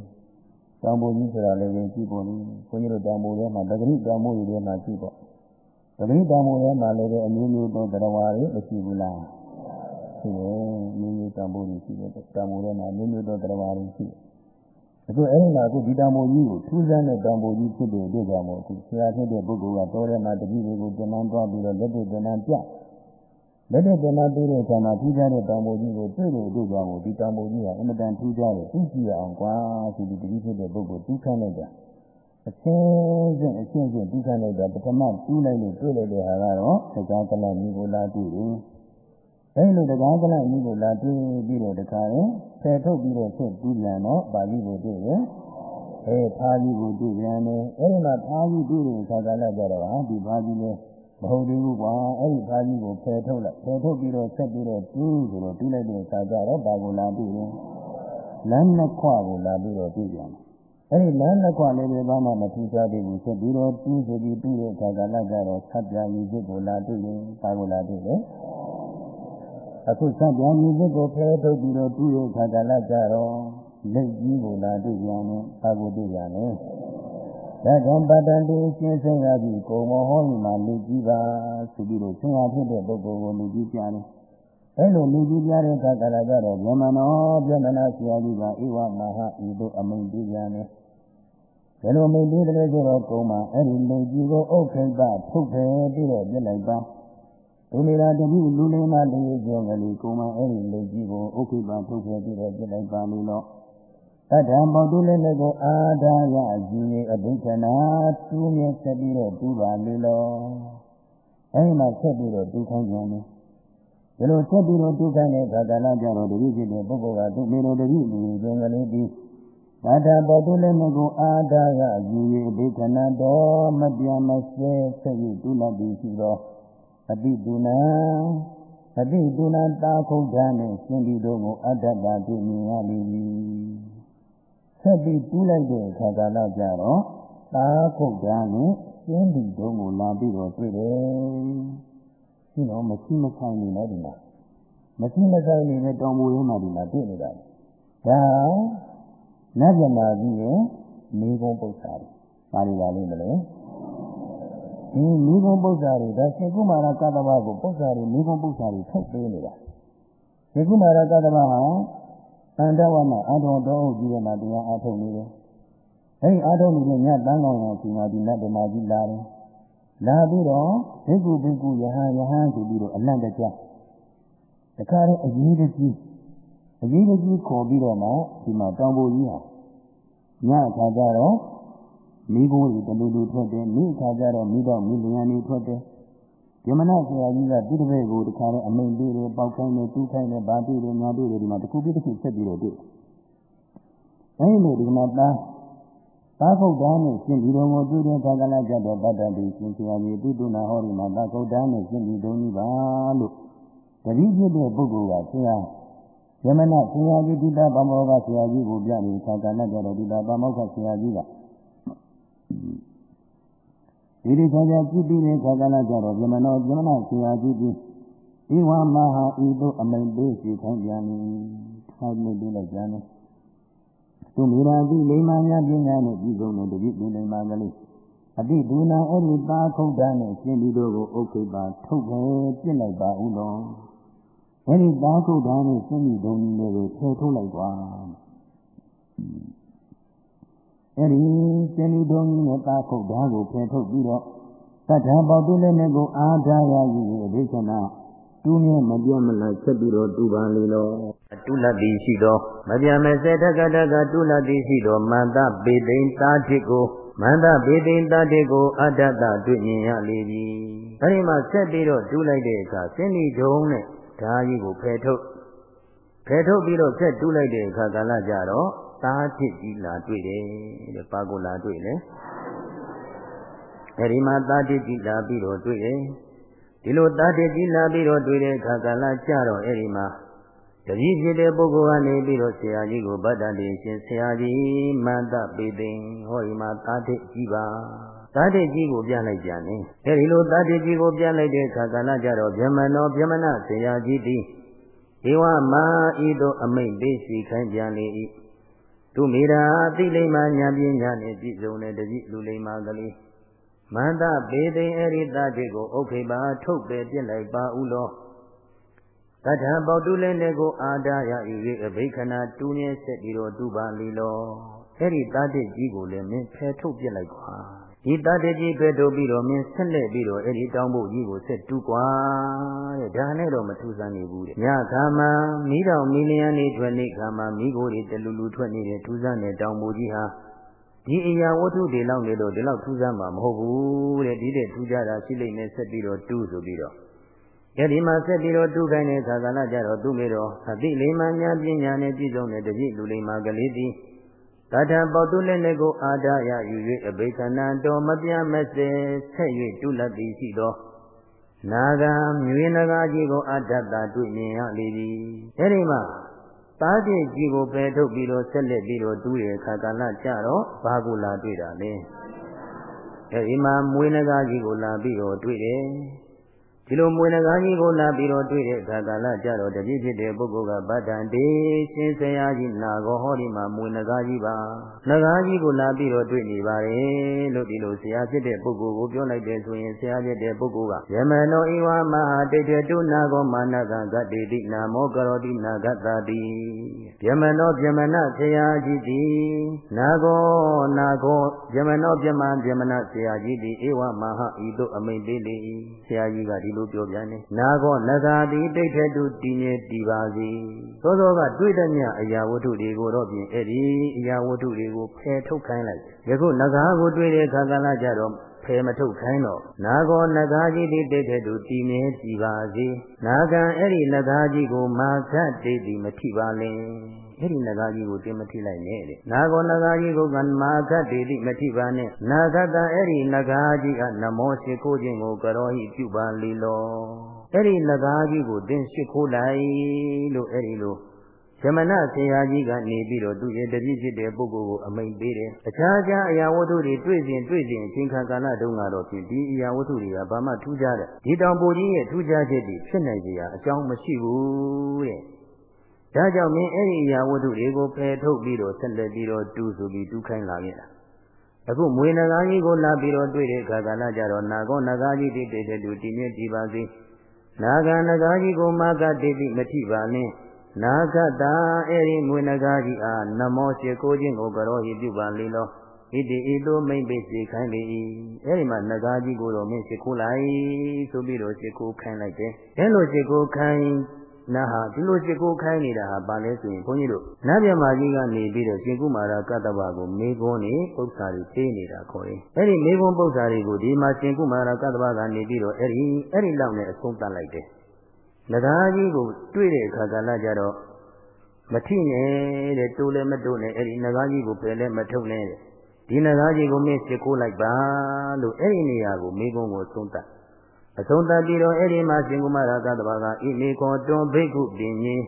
တောင်ပူကြီးဆိုတာလည်းပဲကြည့်ပေါ်လို့ခွန်ကြီးတို့တောင်ပူထဲမှာတက္ကသိတောင်ပူတွေထဲမှာကြည့်ပေါ့တက္ကသိတောင်ပူထဲမှာလည်းပဲအမျိုးမျိုးသောတရားဝါတွေမရှိဘူးလားရှိတယ်မျိုးမျိုးတောင်ပူတွေရှိတယ်တောင်ပူထဲမှာမျိုးမျိုးသောတရားဝါတွေရှိတယ် အခုအဲ့ဒီမှာအခုဒီတံပိုးကြီးကိုထူးဆန်းတဲ့တံပိုးကြီးဖြစ်တဲ့အတွက်ကြောင့်မို့အခုဆရာဖြစ်တဲ့ပုဂ္ဂိုလ်ကတော်ထဲမှာတတိတွေကိုပြန်နှံသွားပြီးတော့လက်တွေ့ပြန်နှံပြလက်တွေ့ပြန်နှံပြီးတဲ့အခါမှာထူးခြားတဲ့တံပိုးကြီးကိုတွေ့တဲ့အတွက်ကြောင့်မို့ဒီတံပိုးကြီးကအင်မတန်ထူးခြားတယ်သိကြည့်အောင်ကွာဆိုပြီးတတိဖြစ်တဲ့ပုဂ္ဂိုလ်တူးခန့်လိုက်တာအချင်းချင်းအချင်းချင်းတူးခန့်လိုက်တာပထမတူးလိုက်လို့တွေ့လိုက်တဲ့ဟာကတော့စကားကလမျိုးကိုလာတွေ့တယ် အဲလိုတကားကလမျိုးကိုလာတွေ့ပြီးတော့တခါရင်ဆယ်ထုတ်ပြီးတော့ဆက်ပြီးပြန်တော့ပါဠိကိုတွေ့ရအဲဖာကြီးကိုတွေ့ပြန်တယ်အဲဒီမှာဖာကြီးတွေ့တဲ့အခါကလည်းကြတော့ဟာဒီဖာကြီးလည်းမဟုတ်သေးဘူးကွာအဲဒီဖာကြီးကိုဖယ်ထုတ်လိုက်ဖယ်ထုတ်ပြီးတော့ဆက်ပြီးတော့တူးဆိုတော့တူးလိုက်တဲ့အခါကျတော့ဘာကိုလာတွေ့တယ်လမ်းနှစ်ခွကိုလာပြီးတော့တွေ့ပြန်တယ်အဲဒီလမ်းနှစ်ခွလေးတွေဘာမှမထူးခြားသေးဘူးဆက်ပြီးတော့တူးဆိုပြီးတူးတဲ့အခါကလည်းကြတော့ဆက်ပြရည်စစ်ကိုလာတွေ့တယ်ဘာကိုလာတွေ့တယ် အခုစပြန်မြည်စစ်ကိုဖဲထုတ်ပြီးတော့တူးရခါကလာကြတော့လက်ကြီးကိုလာတွေ့ပြန်တယ်။ဘာကိုတွေ့ပြန်လဲ။ဒါကြောင့်ပတ္တန်တိရှင်းစင်ရပြီးကိုမောဟောဒီမှာလူကြီးပါဆိုပြီးတော့ဆင်ရဖြစ်တဲ့ပုဂ္ဂိုလ်ကိုလူကြီးပြတယ်။အဲလိုလူကြီးပြတဲ့ခါကလာကြတော့ဗျမနောဗျမနာဆရာကြီးကဧဝမဟာဤသို့အမိန်ပြပြန်တယ်။ဘယ်လိုမိန်ပြတယ်ဆိုတော့ကုံမှာအဲ့ဒီလူကြီးကိုဥက္ခိတထုတ်ဖယ်ပြီးတော့ပြလိုက်ပါ။ ဒုနေတာတတိလူလေးမလေးကျော်ကလေးကိုမအဲ့ဒီလူကြီးကိုဥက္ခိပါထုတ်ခဲ့ပြီးတော့ပြလိုက်ပါလို့တော့တတ္ထပေါတုလည်းလည်းကိုအာဒါယအကြည့်အဘိဓနာတူးမြဲဆက်ပြီးတော့တူးပါလေလောအဲ့ဒီမှာဆက်ပြီးတော့တူးခိုင်းကြတယ်ဒီလိုဆက်ပြီးတော့တူးခိုင်းတဲ့သာသနာကြတော့တတိဖြစ်တဲ့ပုဂ္ဂိုလ်ကသူ့မေလိုတတိလူကျော်ကလေးပြီးတတ္ထပေါတုလည်းလည်းကိုအာဒါယအကြည့်အဘိဓနာတော်မပြမဆဲဆက်ပြီးတူးလိုက်ပြီးရှိတော့ အတိတုနာအတိတုနာတာခုဒ္ဒနဲ့ရှင်ဒီတို့ကိုအတ္တတာပြမြင်ရလိမ့်မည်ဆက်ပြီးတူးလိုက်တဲ့အခါကာလကြတော့တာခုဒ္ဒနဲ့ရှင်ဒီတို့ကိုလာပြီးတော့တွေ့တယ်ဒီတော့မရှိမဆိုင်နေတော့ဒီမှာမရှိမဆိုင်နေတဲ့တောင်ပေါ်ထဲမှာဒီမှာတွေ့နေတာဒါနတ်ဇမာကြီးရဲ့မိဘပု္ပ္ပာတွေပါလိပါလိမ့်မလဲ ဒီမိဘပု္ပ္ပာတွေဒါစေကုမာရကတ္တဗကိုပု္ပ္ပာတွေမိဘပု္ပ္ပာတွေထုတ်ပေးနေတာစေကုမာရကတ္တဗဟာအန္တဝနာအတော်တော်ကြီးရမှာတရားအားထုတ်နေတယ်အဲဒီအားထုတ်နေတဲ့ညတန်းကောင်အောင်ဒီမှာဒီနတ်ဓမ္မကြီးလာတယ်လာပြီးတော့ဘိက္ခုဘိက္ခုယဟန်ယဟန်ဆိုပြီးတော့အလန့်တကြားတခါတည်းအရေးတကြီးအရေးတကြီးခေါ်ပြီးတော့မှဒီမှာတောင်ပေါ်ကြီးဟာညအခါကျတော့ မိဘတွေတလူလူထွက်တယ်မိခါကြတော့မိတော့မိလျံနေထွက်တယ်ယမနာဆရာကြီးကတိတပည့်ကိုတခါတော့အမိန်ပေးတယ်ပေါက်ခိုင်းတယ်တူးခိုင်းတယ်ဗာတွေ့တယ်ညာတွေ့တယ်ဒီမှာတစ်ခုပြီးတစ်ခုဆက်ပြီးတော့တွေ့အဲဒီလိုဒီမှာတာသာခုတ်တန်းနဲ့ရှင်ဒီတော်ကိုတွေ့တဲ့ခါကလည်းကြတော့ဗတ္တတိရှင်ဆရာကြီးတိတုနာဟောဒီမှာသာခုတ်တန်းနဲ့ရှင်ဒီတော်ကြီးပါလို့တတိဖြစ်တဲ့ပုဂ္ဂိုလ်ကဆရာယမနာဆရာကြီးတိတဗမောကဆရာကြီးကိုပြတယ်ခါကလည်းကြတော့ဒီတာဗမောကဆရာကြီးက ဒီဒီခါကျကြည့်ပြီးတဲ့ခါကလည်းကြတော့ပြမနောပြမနာဆရာကြီးကြီးဤဝမဟာဤသို့အမိန်ပေးစီခိုင်းပြန်၏ထိုင်နေပြီးလိုက်ပြန်တယ်သူမိရာတိလိမ္မာများပညာနဲ့ပြီးဆုံးတဲ့တတိလိမ္မာကလေးအတိဒုနာအဲ့ဒီပါခုတ်တန်းနဲ့ရှင်ဒီတို့ကိုဥက္ခိပါထုတ်ပဲပြစ်လိုက်ပါဦးတော့အဲ့ဒီပါခုတ်တန်းနဲ့ရှင်ဒီတို့တွေကိုထည့်ထုတ်လိုက်ပါ အဲ့ဒီစင်ဒီတုံးကြီးနဲ့တာခုတ်ဓာတ်ကိုဖယ်ထုတ်ပြီးတော့တတ္ထပေါတုလည်းနဲ့ကိုအာဓာရယူအဘိက္ခနာတူးမြမပြတ်မလားဆက်ပြီးတော့တူပါလေလောတုလတိရှိသောမပြတ်မစဲတက္ကတကတုလတိရှိသောမန္တပေတိန်တာတိကိုမန္တပေတိန်တာတိကိုအတ္တတတွေ့မြင်ရလေပြီအဲဒီမှာဆက်ပြီးတော့တူးလိုက်တဲ့အခါစင်းဒီဒုံနဲ့ဓာကြီးကိုဖယ်ထုတ်ဖယ်ထုတ်ပြီးတော့ဆက်တူးလိုက်တဲ့အခါကာလကြတော့ သားဖြစ်ကြီးလာတွေ့တယ်တဲ့ပါကိုလာတွေ့လေအဲဒီမှာသားဖြစ်ကြီးလာပြီးတော့တွေ့တယ်ဒီလိုသားဖြစ်ကြီးလာပြီးတော့တွေ့တဲ့အခါကာလကြတော့အဲဒီမှာတတိဖြစ်တဲ့ပုဂ္ဂိုလ်ကနေပြီးတော့ဆရာကြီးကိုဗတ္တတိရှင်ဆရာကြီးမန္တပေသိင်ဟောဒီမှာသားဖြစ်ကြီးပါသားတစ်ကြီးကိုပြလိုက်ကြတယ်အဲဒီလိုသားတစ်ကြီးကိုပြလိုက်တဲ့အခါကာလကြတော့ဗျမနောဗျမနဆရာကြီးသည်ဧဝမာဤသို့အမိတ်ပေးစီခိုင်းပြန်လေ၏ သူမိရာသိလိမ္မာညာပညာနှင့်ပြည့်စုံတဲ့တတိလူလိမ္မာကလေးမန္တပေသိင်အရိတတိကိုဥခိပါထုတ်ပယ်ပြစ်လိုက်ပါဥလောတထပေါတုလည်းနဲ့ကိုအာဒရဤ၍အဘိခဏတူးမြဲဆက်ပြီးတော့တူပါလီလောအဲ့ဒီတတိကြီးကိုလည်းမင်းဖယ်ထုတ်ပြစ်လိုက်ကွာ ဒီတတကြီးဖဲထုတ်ပြီးတော့မင်းဆက်လက်ပြီးတော့အဲ့ဒီတောင်းဖို့ကြီးကိုဆက်တူးกว่าတဲ့ဒါနဲ့တော့မထူးဆန်းနေဘူးတဲ့ညခါမှာမိတော်မီလျံနေထွက်နေခါမှာမိကိုယ်တွေတလူလူထွက်နေတဲ့ထူးဆန်းတဲ့တောင်းဖို့ကြီးဟာဒီအရာဝတ္ထုတွေလောက်နေလို့ဒီလောက်ထူးဆန်းမှာမဟုတ်ဘူးတဲ့ဒီတဲ့ထူးကြတာရှိလိမ့်မယ်ဆက်ပြီးတော့တူးဆိုပြီးတော့အဲ့ဒီမှာဆက်ပြီးတော့တူးခိုင်းတဲ့ခါကလာကြတော့သူ့မေတော်အသိလိမ္မာညာပညာနဲ့ပြည့်စုံတဲ့တတိလူလိမ္မာကလေးသည် တထပေါတုလည်းလည်းကိုအာဒရယူ၍အဘိခဏတော်မပြမစဲဆက်၍တုလတ်သည်ရှိသောနာဂံမြွေနဂါကြီးကိုအတ္တတာတွေ့မြင်ရလေသည်အဲဒီမှာသားကျင်ကြီးကိုပယ်ထုတ်ပြီးတော့ဆက်လက်ပြီးတော့တူးရခါကာလကြတော့ဘာကိုလာတွေ့တာလဲအဲဒီမှာမွေးနဂါကြီးကိုလာပြီးတော့တွေ့တယ် ဒီလိုမွေနဂါးကြီးကိုလာပြီးတော့တွေ့တဲ့အခါကာလကြတော့တပြည့်ဖြစ်တဲ့ပုဂ္ဂိုလ်ကဗတ္တန်တေရှင်ဆရာကြီးနာဂောဟောဒီမှာမွေနဂါးကြီးပါနဂါးကြီးကိုလာပြီးတော့တွေ့နေပါတယ်လို့ဒီလိုဆရာဖြစ်တဲ့ပုဂ္ဂိုလ်ကိုပြောလိုက်တယ်ဆိုရင်ဆရာဖြစ်တဲ့ပုဂ္ဂိုလ်ကယမနောဧဝမဟာတိတေတုနာဂောမာနကဂတေတိနာမောကရောတိနာဂတတိယမနောပြမနာဆရာကြီးသည်နာဂောနာဂောယမနောပြမပြမနာဆရာကြီးသည်ဧဝမဟာဤသို့အမိန်ပေးလေ၏ဆရာကြီးကဒီလိုပြောပြန်တယ်နာဂောနဂာတိတိဋ္ဌတုတည်မြဲတည်ပါစေသောသောကတွေ့တဲ့မြအရာဝတ္ထုတွေကိုတော့ပြင်အဲ့ဒီအရာဝတ္ထုတွေကိုဖယ်ထုတ်ခိုင်းလိုက်ယခုနဂါကိုတွေ့တဲ့ခါကလာကြတော့ဖယ်မထုတ်ခိုင်းတော့နာဂောနဂါကြီးတိတိဋ္ဌတုတည်မြဲတည်ပါစေနာဂံအဲ့ဒီနဂါကြီးကိုမာခတ်တိတ်တိမထိပါလင် အဲ့ဒီနဂါကြီးကိုတင်မထိလိုက်နဲ့တဲ့နာဂောနဂါကြီးကိုကမာခတ်တိတိမထိပါနဲ့နာဂတအဲ့ဒီနဂါကြီးကနမောရှိခိုးခြင်းကိုကရောဟိပြုပါလီလောအဲ့ဒီနဂါကြီးကိုတင်ရှိခိုးလိုက်လို့အဲ့ဒီလိုဇမနဆရာကြီးကနေပြီးတော့သူ့ရဲ့တပည့်ဖြစ်တဲ့ပုဂ္ဂိုလ်ကိုအမိန်ပေးတယ်။အခြားခြားအရာဝတ္ထုတွေတွေ့စဉ်တွေ့စဉ်အချိန်ခါကာလတုန်းကတော့ဖြင့်ဒီအရာဝတ္ထုတွေကဘာမှထူးခြားတဲ့ဒီတောင်ပူကြီးရဲ့ထူးခြားချက်တွေဖြစ်နိုင်ကြအကြောင်းမရှိဘူးတဲ့။ ဒါကြောင့်မင်းအဲ့ဒီအရာဝတ္ထုတွေကိုဖယ်ထုတ်ပြီးတော့ဆက်လက်ပြီးတော့တူးဆိုပြီးတူးခိုင်းလာခဲ့တာ။အခုမွေနဂါကြီးကိုလာပြီးတော့တွေ့တဲ့အခါကလည်းကြတော့နာကောနဂါကြီးတိတိတဲ့သူတည်မြဲတည်ပါစေ။နာဂနဂါကြီးကိုမာကတိတိမထိပါနဲ့။နာဂတာအဲ့ဒီငွေနဂါကြီးအားနမောရှိကိုခြင်းကိုကရောဟိပြုပါလေလောဣတိဤသို့မိမ့်ပိစေခိုင်းလေ၏အဲ့ဒီမှာနဂါကြီးကိုတော့မင်းရှိခိုးလိုက်ဆိုပြီးတော့ရှိခိုးခိုင်းလိုက်တယ်အဲ့လိုရှိခိုးခိုင်း နာဟာဒီလိုရှိခိုးခိုင်းနေတာဟာဘာလဲဆိုရင်ဘုန်းကြီးတို့နတ်မြမာကြီးကနေပြီးတော့ရှင်ကုမာရကတ္တဗကိုမေခွန်းနေပု္ပ္ပာတွေပေးနေတာခေါ်တယ်အဲ့ဒီမေခွန်းပု္ပ္ပာတွေကိုဒီမှာရှင်ကုမာရကတ္တဗကနေပြီးတော့အဲ့ဒီအဲ့ဒီလောက်နဲ့အဆုံးသတ်လိုက်တယ်နဂါကြီးကိုတွေ့တဲ့အခါကလည်းကြတော့မထိနဲ့တဲ့တိုးလည်းမတိုးနဲ့အဲ့ဒီနဂါကြီးကိုပယ်လည်းမထုတ်နဲ့တဲ့ဒီနဂါကြီးကိုမင်းစစ်ကိုလိုက်ပါလို့အဲ့ဒီနေရာကိုမိကုံးကိုသုံးတတ် အဆုံးသတ်ပြီးတော့အဲ့ဒီမှာရှင်ကုမာရကတဘာကဣမေခောတွန်ဘိက္ခုပင်ကြီး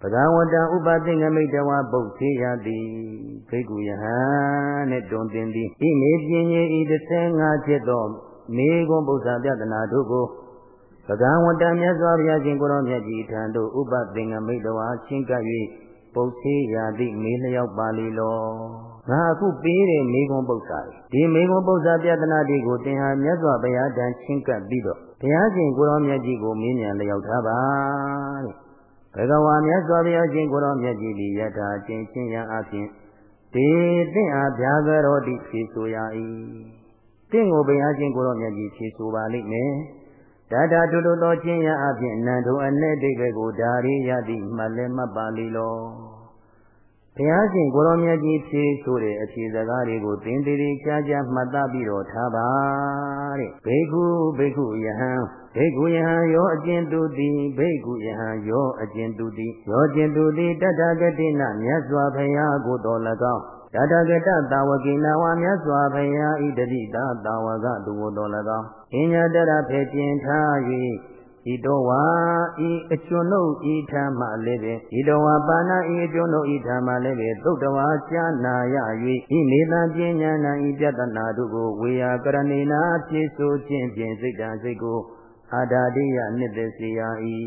ပဂဝတံဥပသိငမိတဝဗုတ်သေးရသည်ဘိက္ခုယဟန်နဲ့တွန်တင်သည်ဣမေပင်ကြီးဤ35ချက်သောမေကွန်ပု္ပ္ပာပြဒနာတို့ကိုပကံဝတ္တမြတ်စွာဘုရားရှင်ကိုရောမြတ်ကြီးထံသို့ဥပသင်္ကမိတဝါချင်းကပ်၍ပုတ်သေးရာသည့်မေးလျောက်ပါလေလော ငါအခုပေးတဲ့မေခွန်ပု္ပ္ပာဒီမေခွန်ပု္ပ္ပာပြဒနာတွေကိုသင်ဟာမြတ်စွာဘုရားထံချင်းကပ်ပြီးတော့ဘုရားရှင်ကိုရောမြတ်ကြီးကိုမင်းမြန်လျောက်ထားပါတဲ့ဘဂဝါမြတ်စွာဘုရားရှင်ကိုရောမြတ်ကြီးသည်ယထာချင်းချင်းရန်အပြင်တေသင်အားဗျာကရောတိဖြေဆိုရ၏တင့်ကိုဘုရားရှင်ကိုရောမြတ်ကြီးဖြေဆိုပါလိမ့်မယ်ဒါတာတုတုသောခြင်းရအဖြစ်နန္ဒုအ내ဒိဗေကိုဒါရိယတိမှလည်းမပါလီလော ဘဘုရားရှင်ကိုရောမြတ်ကြီးဖြေဆိုတဲ့အဖြေစကားတွေကိုသင်သေးသေးချာချာမှတ်သားပြီးတော့ထားပါတဲ့ဘေကုဘေကုယဟံဘေကုယဟံယောအကျဉ်သူတိဘေကုယဟံယောအကျဉ်သူတိယောကျဉ်သူတိတတ္ထဂတိနမြတ်စွာဘုရားကိုတော်၎င်းတတဂတတာဝကိနာဝမြတ်စွာဘုရားဣတတိတာတာဝကသူကိုတော်၎င်းအညတရဖေကျင်ထား၍ ဤတော်ဝါဤအကျွန်းတို့ဤထမလည်းပဲဤတော်ဝါပါဏဤအကျွန်းတို့ဤထမလည်းပဲသုတ်တဝါရှာနာရ၍ဤနေတံပညာနာဤပြတနာတို့ကိုဝေယကရဏေနာပြေဆိုခြင်းဖြင့်စိတ်တံစိတ်ကိုအာဒာတိယနှစ်သက်စီရ၏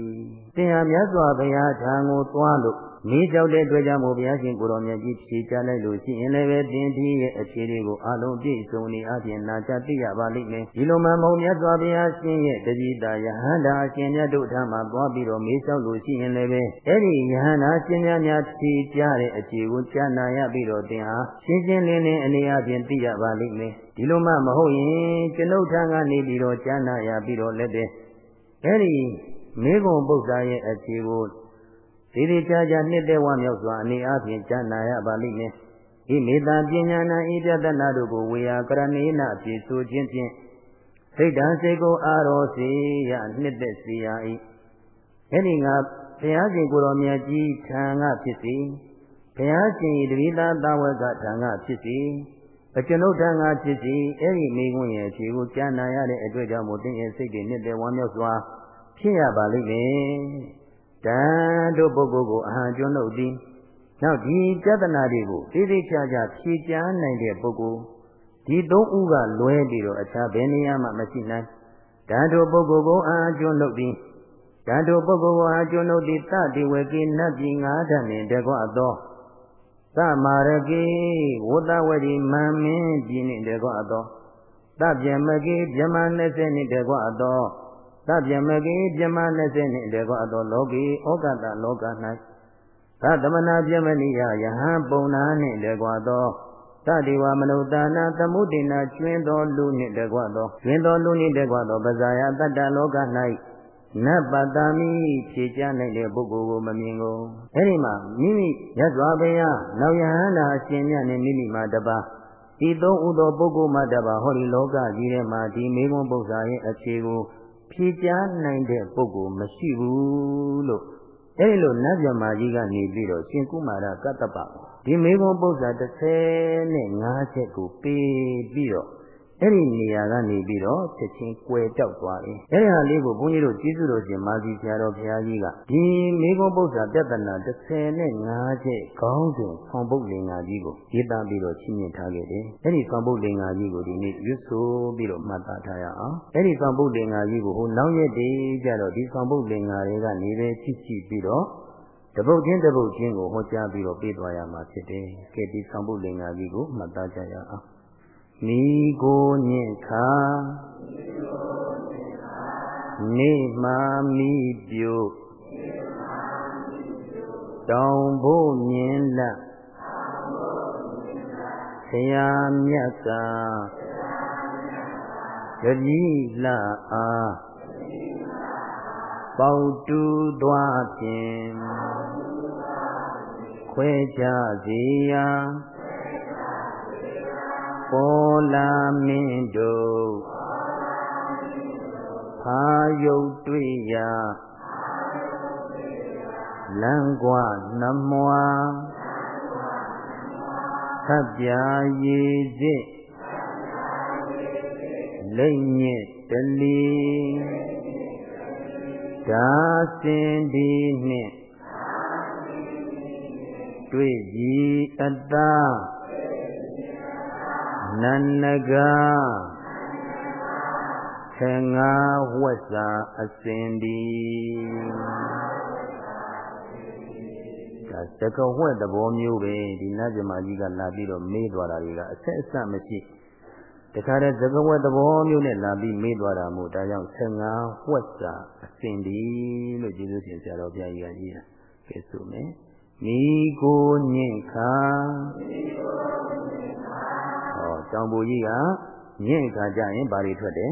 တရားမြတ်စွာဘုရားထံကိုသွားလို့ နေကြောက်တဲ့အတွက်ကြောင့်မို့ဘုရားရှင်ကိုတော်မြတ်ကြီးဖြေချလိုက်လို့ရှိရင်လည်းပဲတင်ဒီရဲ့အခြေတွေကိုအလုံးပြည့်စုံနေအပြင်နာကြသိရပါလိမ့်မယ်ဒီလိုမှမဟုတ်မြတ်စွာဘုရားရှင်ရဲ့တတိတာယဟန္တာအရှင်မြတ်တို့ထံမှာသွားပြီးတော့မေးလျှောက်လို့ရှိရင်လည်းပဲအဲ့ဒီယဟန္တာရှင်များများဖြေကြတဲ့အခြေကိုကြားနာရပြီးတော့တင်ဟာရှင်းရှင်းလင်းလင်းအနေအချင်းသိရပါလိမ့်မယ်ဒီလိုမှမဟုတ်ရင်ကျွန်ုပ်ထံကနေပြီးတော့ကြားနာရပြီးတော့လည်းပဲအဲ့ဒီမေဂုံပုဒ္ဒါရဲ့အခြေကို ဒီဒီချာချာနှစ်သက်ဝမြောက်စွာအနေအားဖြင့်ကြားနာရပါလိမ့်မယ်။ဤမေတ္တာပညာနာဤပြတနာတို့ကိုဝေယကရဏေနဖြည့်ဆိုခြင်းဖြင့်စိတ်တံစိတ်ကိုအာရောစေရနှစ်သက်စေရ၏။အဲဒီငါဘုရားရှင်ကိုယ်တော်မြတ်ကြီးထံကဖြစ်စီဘုရားရှင်တတိသာသာဝကထံကဖြစ်စီအကျွန်ုပ်ထံကဖြစ်စီအဲ့ဒီမိခွင့်ရဲ့ခြေကိုကြားနာရတဲ့အတွက်ကြောင့်မို့တင်းရဲ့စိတ်တွေနှစ်သက်ဝမ်းမြောက်စွာဖြစ်ရပါလိမ့်မယ် တန်တို့ပုဂ္ဂိုလ်ကိုအဟံကျွန်းတို့သည်နောက်ဒီပြဿနာတွေကိုသိသိချာချာဖြေကြားနိုင်တဲ့ပုဂ္ဂိုလ်ဒီသုံးဦးကလွဲပြီးတော့အခြားဘယ်နေရာမှမရှိနိုင်တန်တို့ပုဂ္ဂိုလ်ကိုအဟံကျွန်းတို့သည်တန်တို့ပုဂ္ဂိုလ်ကိုအဟံကျွန်းတို့သည်တတိဝေကိနတ်ပြည်ငါးဓာတ်နှင့်တကွသောသမာရကေဝတ္တဝတိမံမင်းပြည်နှင့်တကွသောသဗ္ဗမကေဗြဟ္မ20နှင့်တကွသော သဗ္ဗမကေပြမ20နှင့်တကွအသောလောကီဩကတလောက၌သသမနာပြမဏိယယဟံပုံနာနှင့်တကွသောသတိဝမနုဿာနာသမုဒိနာကျွင်းသောလူနှင့်တကွသောကျွင်းသောလူနှင့်တကွသောပဇာယတတ္တလောက၌နတ်ပတ္တမိဖြေကြနိုင်တဲ့ပုဂ္ဂိုလ်ကိုမမြင်ကုန်အဲဒီမှာမိမိရသော်ဘုရားနောက်ယဟန္တာအရှင်မြတ်နဲ့မိမိမှာတပါဒီသုံးဥသောပုဂ္ဂိုလ်မှတပါဟောဒီလောကကြီးထဲမှာဒီမေခွန်းပု္ပ္ပာရဲ့အခြေကို ဖြေကြားနိုင်တဲ့ပုဂ္ဂိုလ်မရှိဘူးလို့အဲဒီလိုနတ်မြမာကြီးကနေပြီးတော့ရှင်ကုမာရကတ္တပဒီမေခွန်ပု္ပ္ပာ35ချက်ကိုပေးပြီးတော့ အဲ့ဒီနေရာကနေပြီးတော့ချက်ချင်းကွယ်တောက်သွားတယ်။အဲ့ဒီဟာလေးကိုဘုန်းကြီးတို့ကျေးဇူးတော်ရှင်မာစီဆရာတော်ဘုရားကြီးကဒီမေဂုံပု္ပ္ပာပြဿနာ35ချက်ခေါင်းစဉ်ဆောင်ပုတ်လင်္ကာကြီးကိုရေးသားပြီးတော့ရှင်းပြထားခဲ့တယ်။အဲ့ဒီဆောင်ပုတ်လင်္ကာကြီးကိုဒီနေ့ရွတ်ဆိုပြီးတော့မှတ်သားထားရအောင်။အဲ့ဒီဆောင်ပုတ်လင်္ကာကြီးကိုဟိုနောက်ရက်တည်းကြတော့ဒီဆောင်ပုတ်လင်္ကာတွေကနေပဲချစ်ချစ်ပြီးတော့တပုတ်ချင်းတပုတ်ချင်းကိုဟောကြားပြီးတော့ပြေးသွားရမှာဖြစ်တယ်။ကဲဒီဆောင်ပုတ်လင်္ကာကြီးကိုမှတ်သားကြရအောင်။ မိကိုညင်ခါနေမာမိပြိုတောင်ဖို့မြင်လဆရာမြတ်ကဂတိလအားပေါတူသွားဖြင့်ခွဲကြစေရာ ပေါ်လာမင်းတို့ဖာယုတ်တွေ့ရာလမ်းကွာနမွာသဗ္ဗာရေစစ်လိမ့်ညစ်တလီဒါစင်ဒီနှင့်တွေ့ကြည်အတ္တ နန္နကခေငါဝက်စာအစဉ်ဒီဒါတကဝက်သဘောမျိုးပဲဒီနတ်ဇမကြီးကလာပြီးတော့မေးသွားတာတွေကအဆက်အစမရှိတခါတည်းသကဝက်သဘောမျိုးနဲ့လာပြီးမေးသွားတာမို့ဒါကြောင့်15ဝက်စာအစဉ်ဒီလို့ကျေးဇူးရှင်ဆရာတော်ဘုရားကြီးကကြီးတာကဲဆိုမယ်မိကိုညင့်ခါမိကို တောင်ပူကြီးကညင့်ခါကြရင်ဘာတွေထွက်တယ်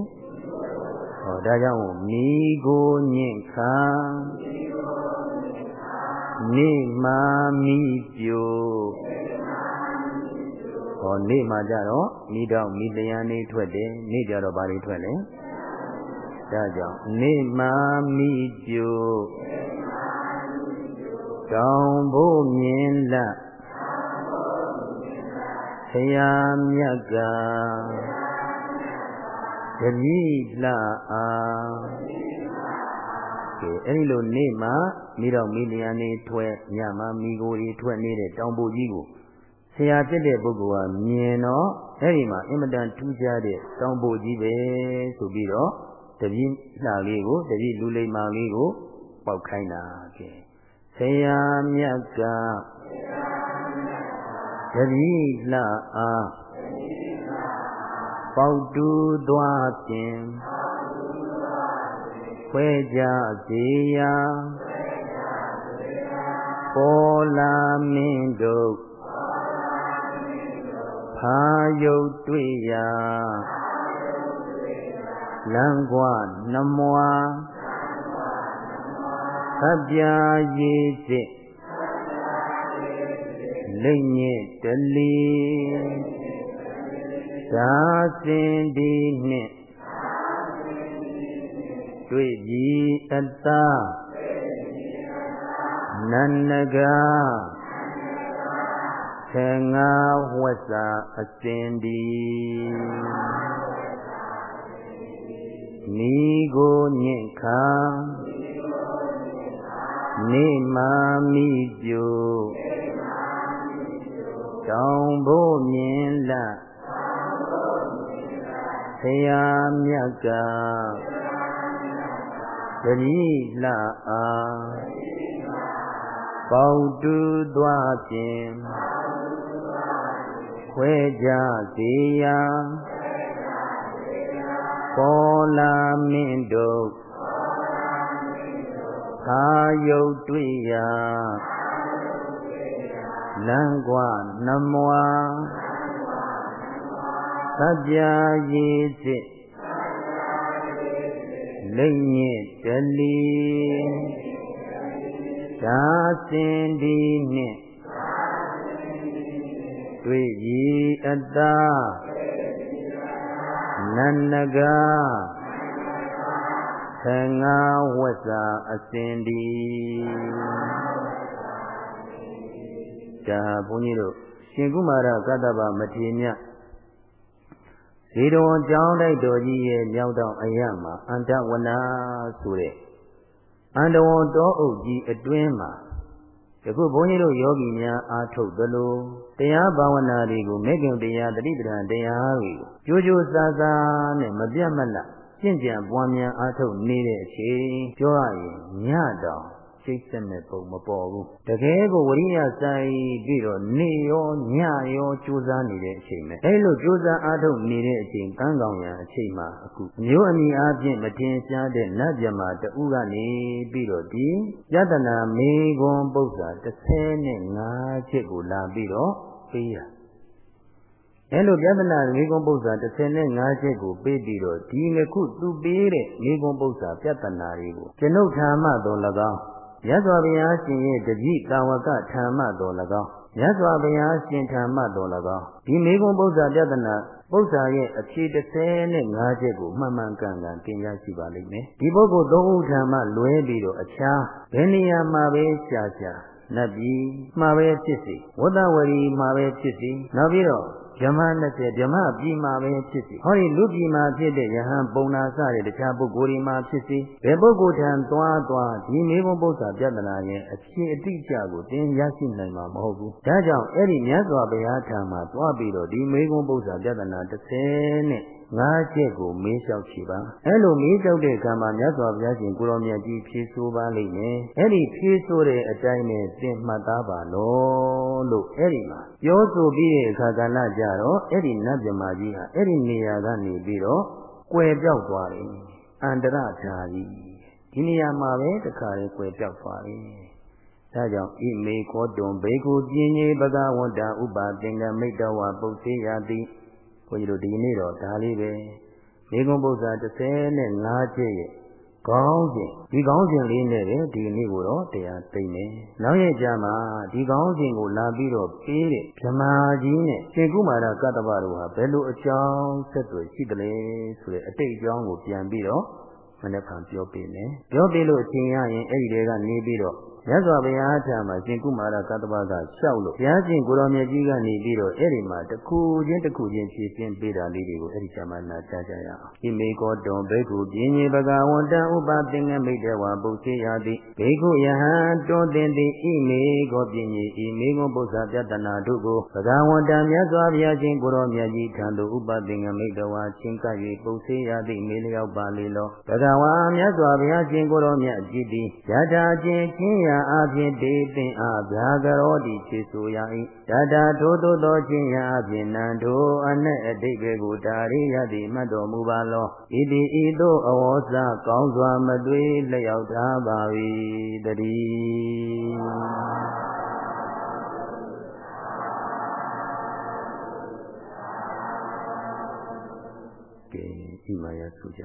ဟောဒါကြောင့်မိကိုညင့်ခါနေမာမိပြိုဟောနေမှာကြတော့မိတော့မိလျံနေထွက်တယ်နေကြတော့ဘာတွေထွက်လဲဒါကြောင့်နေမာမိပြိုတောင်ဖို့မြင်လ ဆရာမြတ်ကတတိလှအားကဲအဲ့ဒီလိုနေ့မှာမိတော့မိလျံနေထွက်ညမှာမိကိုတွေထွက်နေတဲ့တောင်ပူကြီးကိုဆရာဖြစ်တဲ့ပုဂ္ဂိုလ်ကမြင်တော့အဲ့ဒီမှာအင်မတန်ထူးခြားတဲ့တောင်ပူကြီးပဲဆိုပြီးတော့တပည့်လှလေးကိုတပည့်လူလိမ္မာလေးကိုပေါက်ခိုင်းတာကဲဆရာမြတ်က တပည့်လှအားပေါတူသွားဖြင့်ခွဲကြစေရာပေါ်လာမင်းတို့ဖာယုတ်တွေ့ရာလမ်းကွာနှမွာသဗ္ဗာရေးစစ် လိမ့်ညစ်တလီသာစင်ဒီနှင့်တွေ့ပြီးအတ္တနန္နကသေငါဝဇ္ဇအစင်ဒီမိကိုညင့်ခါနေမာမိပြို တောင်ဖို့မြင်လဆရာမြတ်ကတတိလှအားပေါတူသွားဖြင့်ခွဲကြစေရာပေါ်လာမင်းတို့သာယုတ်တွေ့ရာ လမ်းကွာနှမွာသဗ္ဗာရေးစစ်လိမ့်ညစ်တလီသာစင်ဒီနှင့်တွေ့ပြီးအတ္တနန္နကသံဃာဝဇ္ဇအစင်ဒီ ဒါဘုန်းကြီးတို့ရှင်ကုမာရကတ္တဗမထေမြတ်ဇေတဝန်ကျောင်းတိုက်တော်ကြီးရဲ့မြောက်တောင်အရမှာအန္တဝနာဆိုတဲ့အန္တဝန်တောအုပ်ကြီးအတွင်းမှာယခုဘုန်းကြီးတို့ယောဂီများအားထုတ်သလိုတရားဘာဝနာတွေကိုမေခင်တရားတတိပဒံတရားတွေကိုကြိုးကြိုးစားစားနဲ့မပြတ်မလတ်ကျင့်ကြံပွားများအားထုတ်နေတဲ့အချိန်ပြောရရင်ညတောင် စိတ်ဆက်မဲ့ပုံမပေါ်ဘူးတကယ်ကိုဝရိယဆိုင်ပြီးတော့နေရောညရောကြိုးစားနေတဲ့အချိန်ပဲအဲလိုကြိုးစားအားထုတ်နေတဲ့အချိန်ကန်းကောင်ရံအချိန်မှာအခုမျိုးအမိအားဖြင့်မတင်ရှားတဲ့နတ်မြမာတူကနေပြီးတော့ဒီယတနာမေခွန်ပု္ပ္ပာ35ချက်ကိုလာပြီးတော့ပေးရအဲလိုပြဿနာမိဂုံပု္ပ္ပာ35ချက်ကိုပေးပြီးတော့ဒီငခုသူပေးတဲ့မိဂုံပု္ပ္ပာပြဿနာတွေကိုကျွန်ုပ်ထာမတော်၎င်း မြတ်စွာဘုရားရှင်ရဲ့တတိတာဝကဓမ္မတော်၎င်းမြတ်စွာဘုရားရှင်ဓမ္မတော်၎င်းဒီမေကွန်ပု္ပ္ပာပြဒနာပု္ပ္ပာရဲ့အဖြေ35ချက်ကိုမှန်မှန်ကန်ကန်သင်ရရှိပါလိမ့်မယ်ဒီပုဂ္ဂိုလ်သုံးဦးဓမ္မလွဲပြီးတော့အခြားဘယ်နေရာမှာပဲရှားရှားနတ်ပြည်မှာပဲဖြစ်စီဝတ္တဝရီမှာပဲဖြစ်စီနောက်ပြီးတော့ ဗြဟ္မ20ဗြဟ္မပြည်မှာပဲဖြစ်စီဟောဒီလူပြည်မှာဖြစ်တဲ့ယဟန်ပုံနာစတဲ့တခြားပုဂ္ဂိုလ်တွေမှာဖြစ်စီဘယ်ပုဂ္ဂိုလ်ထံသွားသွားဒီမေဘုံပု္ပ္ပာပြဿနာရဲ့အဖြစ်အတိအကျကိုသင်ရရှိနိုင်မှာမဟုတ်ဘူးဒါကြောင့်အဲ့ဒီမြတ်စွာဘုရားထံမှာသွားပြီးတော့ဒီမေဘုံပု္ပ္ပာပြဿနာ30နဲ့ ငါးချက်ကိုမေးလျှောက်ချီပါအဲ့လိုမေးလျှောက်တဲ့အခါမှာမြတ်စွာဘုရားရှင်ကိုရောမြတ်ကြီးဖြေဆိုပါလိမ့်မယ်အဲ့ဒီဖြေဆိုတဲ့အတိုင်းနဲ့သင်မှတ်သားပါလို့လို့အဲ့ဒီမှာပြောဆိုပြီးတဲ့အခါကလည်းကြတော့အဲ့ဒီနတ်မြမကြီးဟာအဲ့ဒီနေရာကနေပြီးတော့ကွယ်ပြောက်သွားတယ်အန္တရဓာကြီးဒီနေရာမှာပဲတခါလေးကွယ်ပြောက်သွားတယ်ဒါကြောင့်ဣမေခောတုံဘေကုပြင်းကြီးဘဂဝန္တာဥပါသင်္ကမိတ္တဝပုတ်သေးရတိ ဘုန်းကြီးတို့ဒီနေ့တော့ဒါလေးပဲမိဂုံပု္ပ္ပာ35ချက်ရဲ့ကောင်းစဉ်ဒီကောင်းစဉ်လေးနဲ့ပဲဒီနေ့ကိုတော့တရားသိမ့်မယ်။နောက်ရဲ့ကြမှာဒီကောင်းစဉ်ကိုလာပြီးတော့ပေးတဲ့ဗြဟ္မာကြီးနဲ့ရှင်ကုမာရကတ္တဗတို့ဟာဘယ်လိုအကြောင်းဆက်သွယ်ရှိသလဲဆိုတဲ့အတိတ်အကြောင်းကိုပြန်ပြီးတော့မနေ့ကပြောပေးမယ်။ပြောပေးလို့အချိန်ရရင်အဲ့ဒီတွေကနေပြီးတော့ မြတ်စွာဘုရားအထံမှာရှင်ကုမာရကတ္တဗကလျှောက်လို့ဘုရားရှင်ကိုရောင်မြတ်ကြီးကနေပြီးတော့အဲ့ဒီမှာတစ်ခုချင်းတစ်ခုချင်းဖြည့်ပြင်းပေးတာလေးတွေကိုအဲ့ဒီကျမ်းမှာနာကြားကြရအောင်။ဤမေကောတုံဘေကုပြင်းကြီးဘဂဝန္တဥပသင်္ကမိတ်တဝါပုစေယတိဘေကုယဟံတွန်းတင်သည်ဤမေကောပြင်းကြီးဤမေကောပု္ပ္ပာပြတနာတို့ကိုဘဂဝန္တမြတ်စွာဘုရားရှင်ကိုရောင်မြတ်ကြီးထံသို့ဥပသင်္ကမိတ်တဝါချင်းကပ်၍ပုစေယတိမေလျောက်ပါလေလောဘဂဝါမြတ်စွာဘုရားရှင်ကိုရောင်မြတ်ကြီးသည်ယထာချင်းချင်းရာအပြင်တေသင်အားဗျာကရောတိခြေဆိုရ၏တတထိုးထိုးသောချင်းရာအပြင်နံထိုအ내အတိတ်ဘေကိုဒါရိယတိမှတ်တော်မူပါလောဣတိဤသို့အဝေါစကောင်းစွာမသွေလျောက်ထားပါ၏တည်းကဲဒီမှာရဆိုကြ